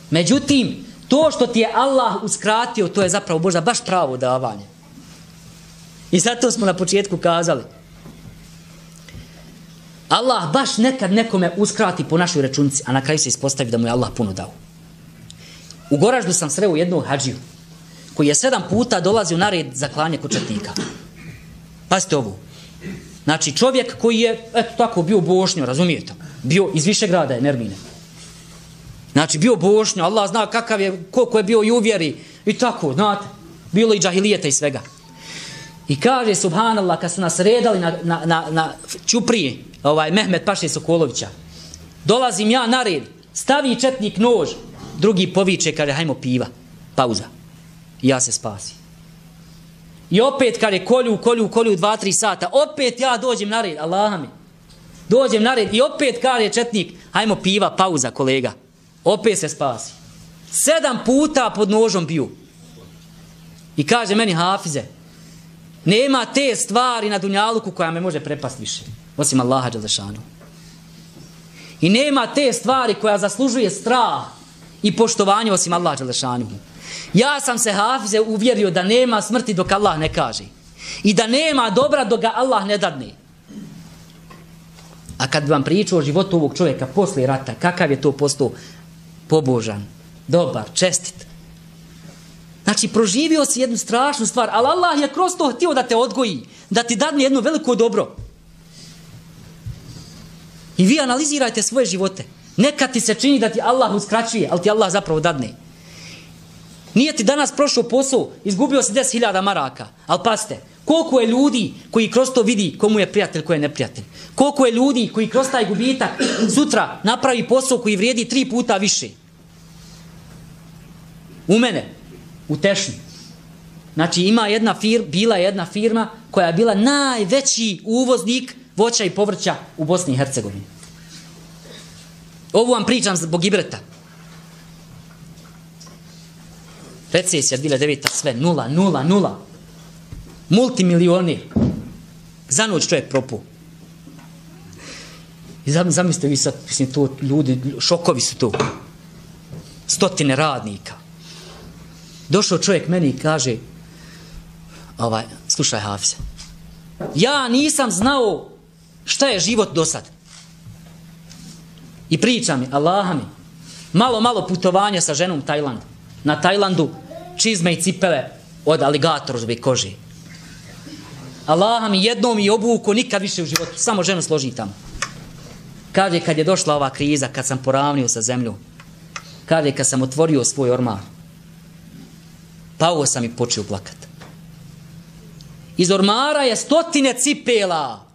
Međutim, to što ti je Allah uskratio, to je zapravo možda baš pravo davanje. I zato smo na početku kazali. Allah baš nekad nekome uskrati po našoj računici, a na kraju se ispostavi da mu je Allah puno dao. U Goraždu sam sreo jednog hađiju, koji je sedam puta dolazio na red za klanje kočetnika. Pazite ovo. Znači čovjek koji je, eto tako, bio bošnjo, razumijete? Bio iz više grada, Nermine. Znači, bio bošnjo, Allah zna kakav je, koliko je bio i uvjeri, i tako, znate. Bilo i džahilijeta i svega. I kaže, subhanallah, kad su nas redali na, na, na, na čuprije, ovaj, Mehmet Paše Sokolovića, dolazim ja na red, stavi četnik nož, drugi poviče, kaže, hajmo piva, pauza. I ja se spasi. I opet, kaže, kolju, kolju, kolju, dva, tri sata, opet ja dođem na red, Allah mi. Dođem na red i opet kaže četnik, hajmo piva, pauza, kolega. Opet se spasi. Sedam puta pod nožom bio. I kaže meni, Hafize, nema te stvari na Dunjaluku koja me može prepast više. Osim Allaha Đalešanu. I nema te stvari koja zaslužuje strah i poštovanje osim Allaha Đalešanu. Ja sam se Hafize uvjerio da nema smrti dok Allah ne kaže. I da nema dobra dok ga Allah ne dadne. A kad vam priču o životu ovog čovjeka posle rata, kakav je to postao pobožan, dobar, čestit. Znači, proživio si jednu strašnu stvar, ali Allah je kroz to htio da te odgoji, da ti dadne jedno veliko dobro. I vi analizirajte svoje živote. Neka ti se čini da ti Allah uskraćuje, ali ti Allah zapravo dadne. Nije ti danas prošao posao, izgubio si 10.000 maraka, ali paste, koliko je ljudi koji kroz to vidi komu je prijatelj, ko je neprijatelj. Koliko je ljudi koji kroz taj gubitak sutra napravi posao koji vrijedi tri puta više. U mene, u Tešni. Znači ima jedna firma, bila jedna firma koja je bila najveći uvoznik voća i povrća u Bosni i Hercegovini. Ovo vam pričam zbog Ibreta. Recesija 2009. sve nula, nula, nula. Multimilionir. Za noć čovjek propu. I zamislite vi sad, mislim, to ljudi, šokovi su tu. Stotine radnika. Došao čovjek meni i kaže, ovaj, slušaj Hafize, ja nisam znao šta je život do sad. I priča mi, Allah mi, malo, malo putovanja sa ženom Tajland. Na Tajlandu čizme i cipele od aligatorove kože. Allah mi jednom i obuku nikad više u životu, samo ženu složi tamo. Kaže, kad je došla ova kriza, kad sam poravnio sa zemljom, kaže, kad sam otvorio svoj ormar, pao sam i počeo plakat. Iz ormara je stotine cipela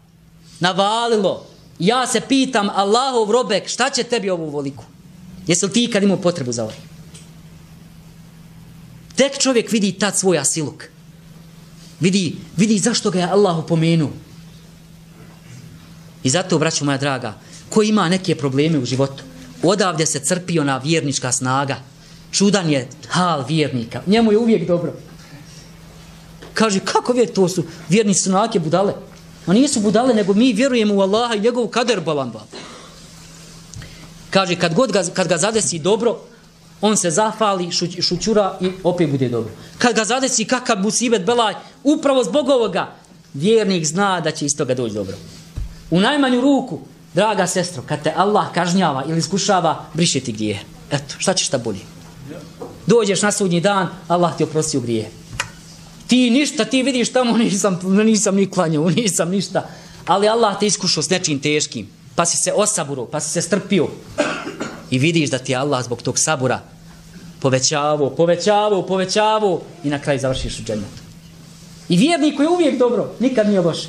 navalilo. Ja se pitam, Allahov robek, šta će tebi ovu voliku? Jesi li ti kad imao potrebu za ovo? Tek čovjek vidi tad svoj asiluk. Vidi, vidi zašto ga je Allah upomenuo. I zato, braću moja draga, ko ima neke probleme u životu, odavde se crpi ona vjernička snaga, čudan je hal vjernika. Njemu je uvijek dobro. Kaže, kako vjer to su? Vjernici su nake budale. Ma nisu budale, nego mi vjerujemo u Allaha i njegov kader balamba. Kaže, kad, god ga, kad ga zadesi dobro, on se zafali, šućura i opet bude dobro. Kad ga zadesi kakav musibet belaj, upravo zbog ovoga, vjernik zna da će iz toga doći dobro. U najmanju ruku, draga sestro, kad te Allah kažnjava ili iskušava, briše ti gdje. Eto, šta ćeš ta bolje? dođeš na sudnji dan, Allah ti oprosti u grije. Ti ništa, ti vidiš tamo, nisam, nisam ni klanjao, nisam ništa. Ali Allah te iskušao s nečim teškim. Pa si se osaburo, pa si se strpio. I vidiš da ti Allah zbog tog sabura povećavao, povećavao, povećavao i na kraju završiš u džennetu. I vjerniku je uvijek dobro, nikad nije loše.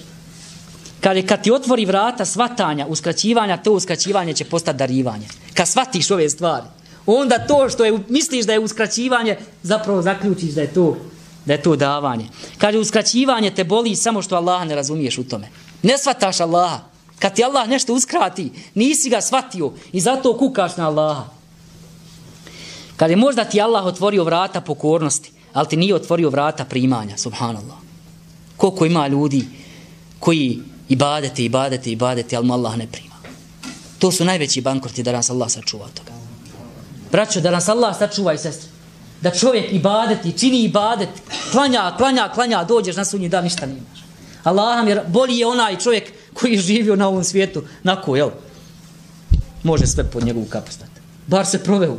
Kad, kad ti otvori vrata svatanja, uskraćivanja, to uskraćivanje će postati darivanje. Kad svatiš ove stvari, onda to što je misliš da je uskraćivanje, zapravo zaključiš da je to da je to davanje. Kaže, uskraćivanje te boli samo što Allah ne razumiješ u tome. Ne svataš Allaha. Kad ti Allah nešto uskrati, nisi ga shvatio i zato kukaš na Allaha. Kad je možda ti Allah otvorio vrata pokornosti, ali ti nije otvorio vrata primanja, subhanallah. Koliko ima ljudi koji ibadete, ibadete, ibadete, ali mu Allah ne prima. To su najveći bankroti da nas Allah sačuva toga. Braćo, da nas Allah sačuva i sestre. Da čovjek ibadeti, čini ibadet, klanja, klanja, klanja, dođeš na sunji dan, ništa nimaš. Allaham, jer bolji je onaj čovjek koji je živio na ovom svijetu, nako, jel? Može sve pod njegovu kapastat. Bar se proveo.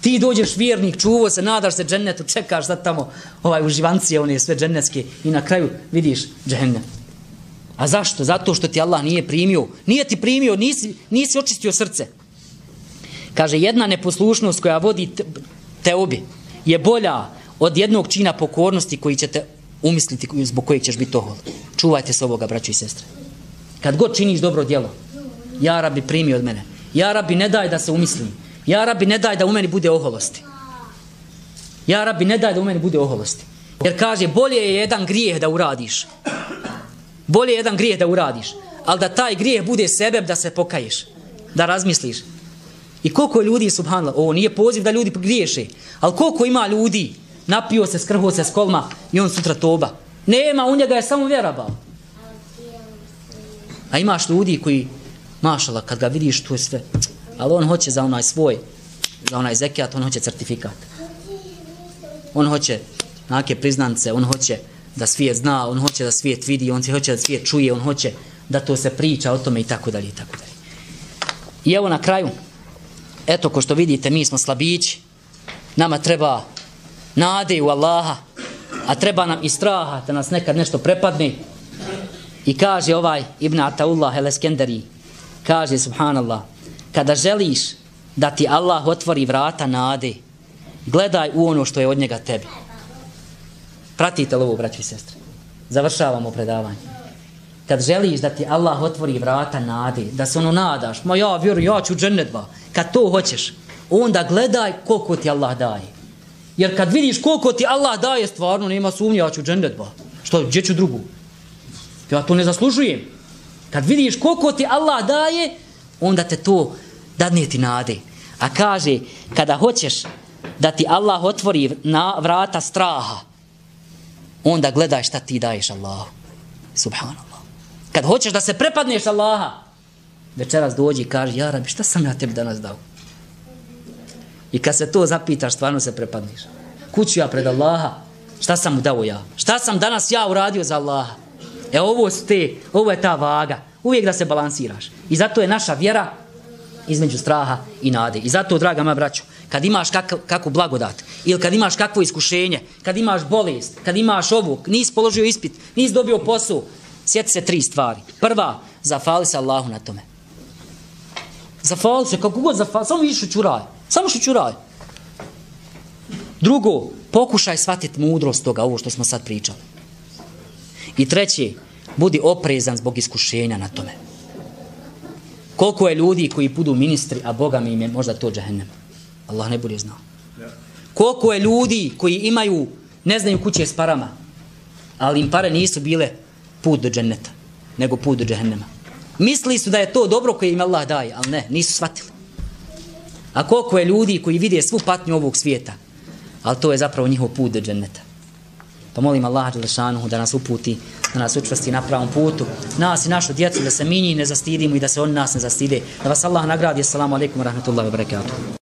Ti dođeš vjernik, čuvo se, nadaš se džennetu, čekaš sad tamo ovaj uživancije, one sve džennetske i na kraju vidiš džennet. A zašto? Zato što ti Allah nije primio. Nije ti primio, nisi, nisi očistio srce. Kaže, jedna neposlušnost koja vodi te, je bolja od jednog čina pokornosti koji ćete umisliti zbog kojeg ćeš biti ohol. Čuvajte se ovoga, braćo i sestre. Kad god činiš dobro djelo, ja rabi primi od mene. Ja rabi ne daj da se umislim. Ja rabi ne daj da u meni bude oholosti. Ja rabi ne daj da u meni bude oholosti. Jer kaže, bolje je jedan grijeh da uradiš. Bolje je jedan grijeh da uradiš. Ali da taj grijeh bude sebeb da se pokaješ. Da razmisliš. I koliko ljudi, subhanallah, ovo nije poziv da ljudi griješe. Ali koliko ima ljudi, napio se, skrhuo se s kolma i on sutra toba. Nema, u njega je samo vjera ba. A imaš ljudi koji, mašala, kad ga vidiš, to je sve. Ali on hoće za onaj svoj, za onaj zekijat, on hoće certifikat. On hoće nake priznance, on hoće da svijet zna, on hoće da svijet vidi, on hoće da svijet čuje, on hoće da to se priča o tome i tako dalje i tako dalje. I evo na kraju, eto ko što vidite, mi smo slabići, nama treba nade u Allaha, a treba nam i straha da nas nekad nešto prepadne. I kaže ovaj Ibn Ataullah el Eskenderi, kaže subhanallah, kada želiš da ti Allah otvori vrata nade, gledaj u ono što je od njega tebi. Pratite li ovo, braći i sestre? Završavamo predavanje. Kad želiš da ti Allah otvori vrata nade, da se ono nadaš, ma ja vjeru, ja ću džennet ba. Kad to hoćeš, onda gledaj koliko ti Allah daje. Jer kad vidiš koliko ti Allah daje, stvarno nema sumnje, ja ću džennet ba. Što, gdje ću drugu? Ja to ne zaslužujem. Kad vidiš koliko ti Allah daje, onda te to dadne ti nade. A kaže, kada hoćeš da ti Allah otvori na vrata straha, onda gledaj šta ti daješ Allahu. Subhanallah. Kad hoćeš da se prepadneš Allaha, večeras dođi i kaže, ja rabi, šta sam ja tebi danas dao? I kad se to zapitaš, stvarno se prepadneš. Kuću ja pred Allaha, šta sam mu dao ja? Šta sam danas ja uradio za Allaha? E ovo su te, ovo je ta vaga. Uvijek da se balansiraš. I zato je naša vjera između straha i nade. I zato, draga moja braćo, kad imaš kak, kakvu blagodat, ili kad imaš kakvo iskušenje, kad imaš bolest, kad imaš ovu, nisi položio ispit, nisi dobio posao, sjeti se tri stvari. Prva, zafali se Allahu na tome. Zafali se, kako god zafali, samo vidiš čuraj. Samo što čuraj. Drugo, pokušaj shvatiti mudrost toga, ovo što smo sad pričali. I treće, budi oprezan zbog iskušenja na tome. Koliko je ljudi koji budu ministri, a Boga mi im je možda to džahennem. Allah ne bude znao. Koliko je ljudi koji imaju, ne znaju kuće s parama, ali im pare nisu bile put do dženneta, nego put do džehennema. Mislili su da je to dobro koje im Allah daje, ali ne, nisu shvatili. A koliko je ljudi koji vide svu patnju ovog svijeta, ali to je zapravo njihov put do dženneta. Pa molim Allah da nas uputi da nas učvrsti na pravom putu, nas i našu djecu da se mi ne zastidimo i da se oni nas ne zastide. Da vas Allah nagradi. Assalamu alaikum wa rahmatullahi wa barakatuh.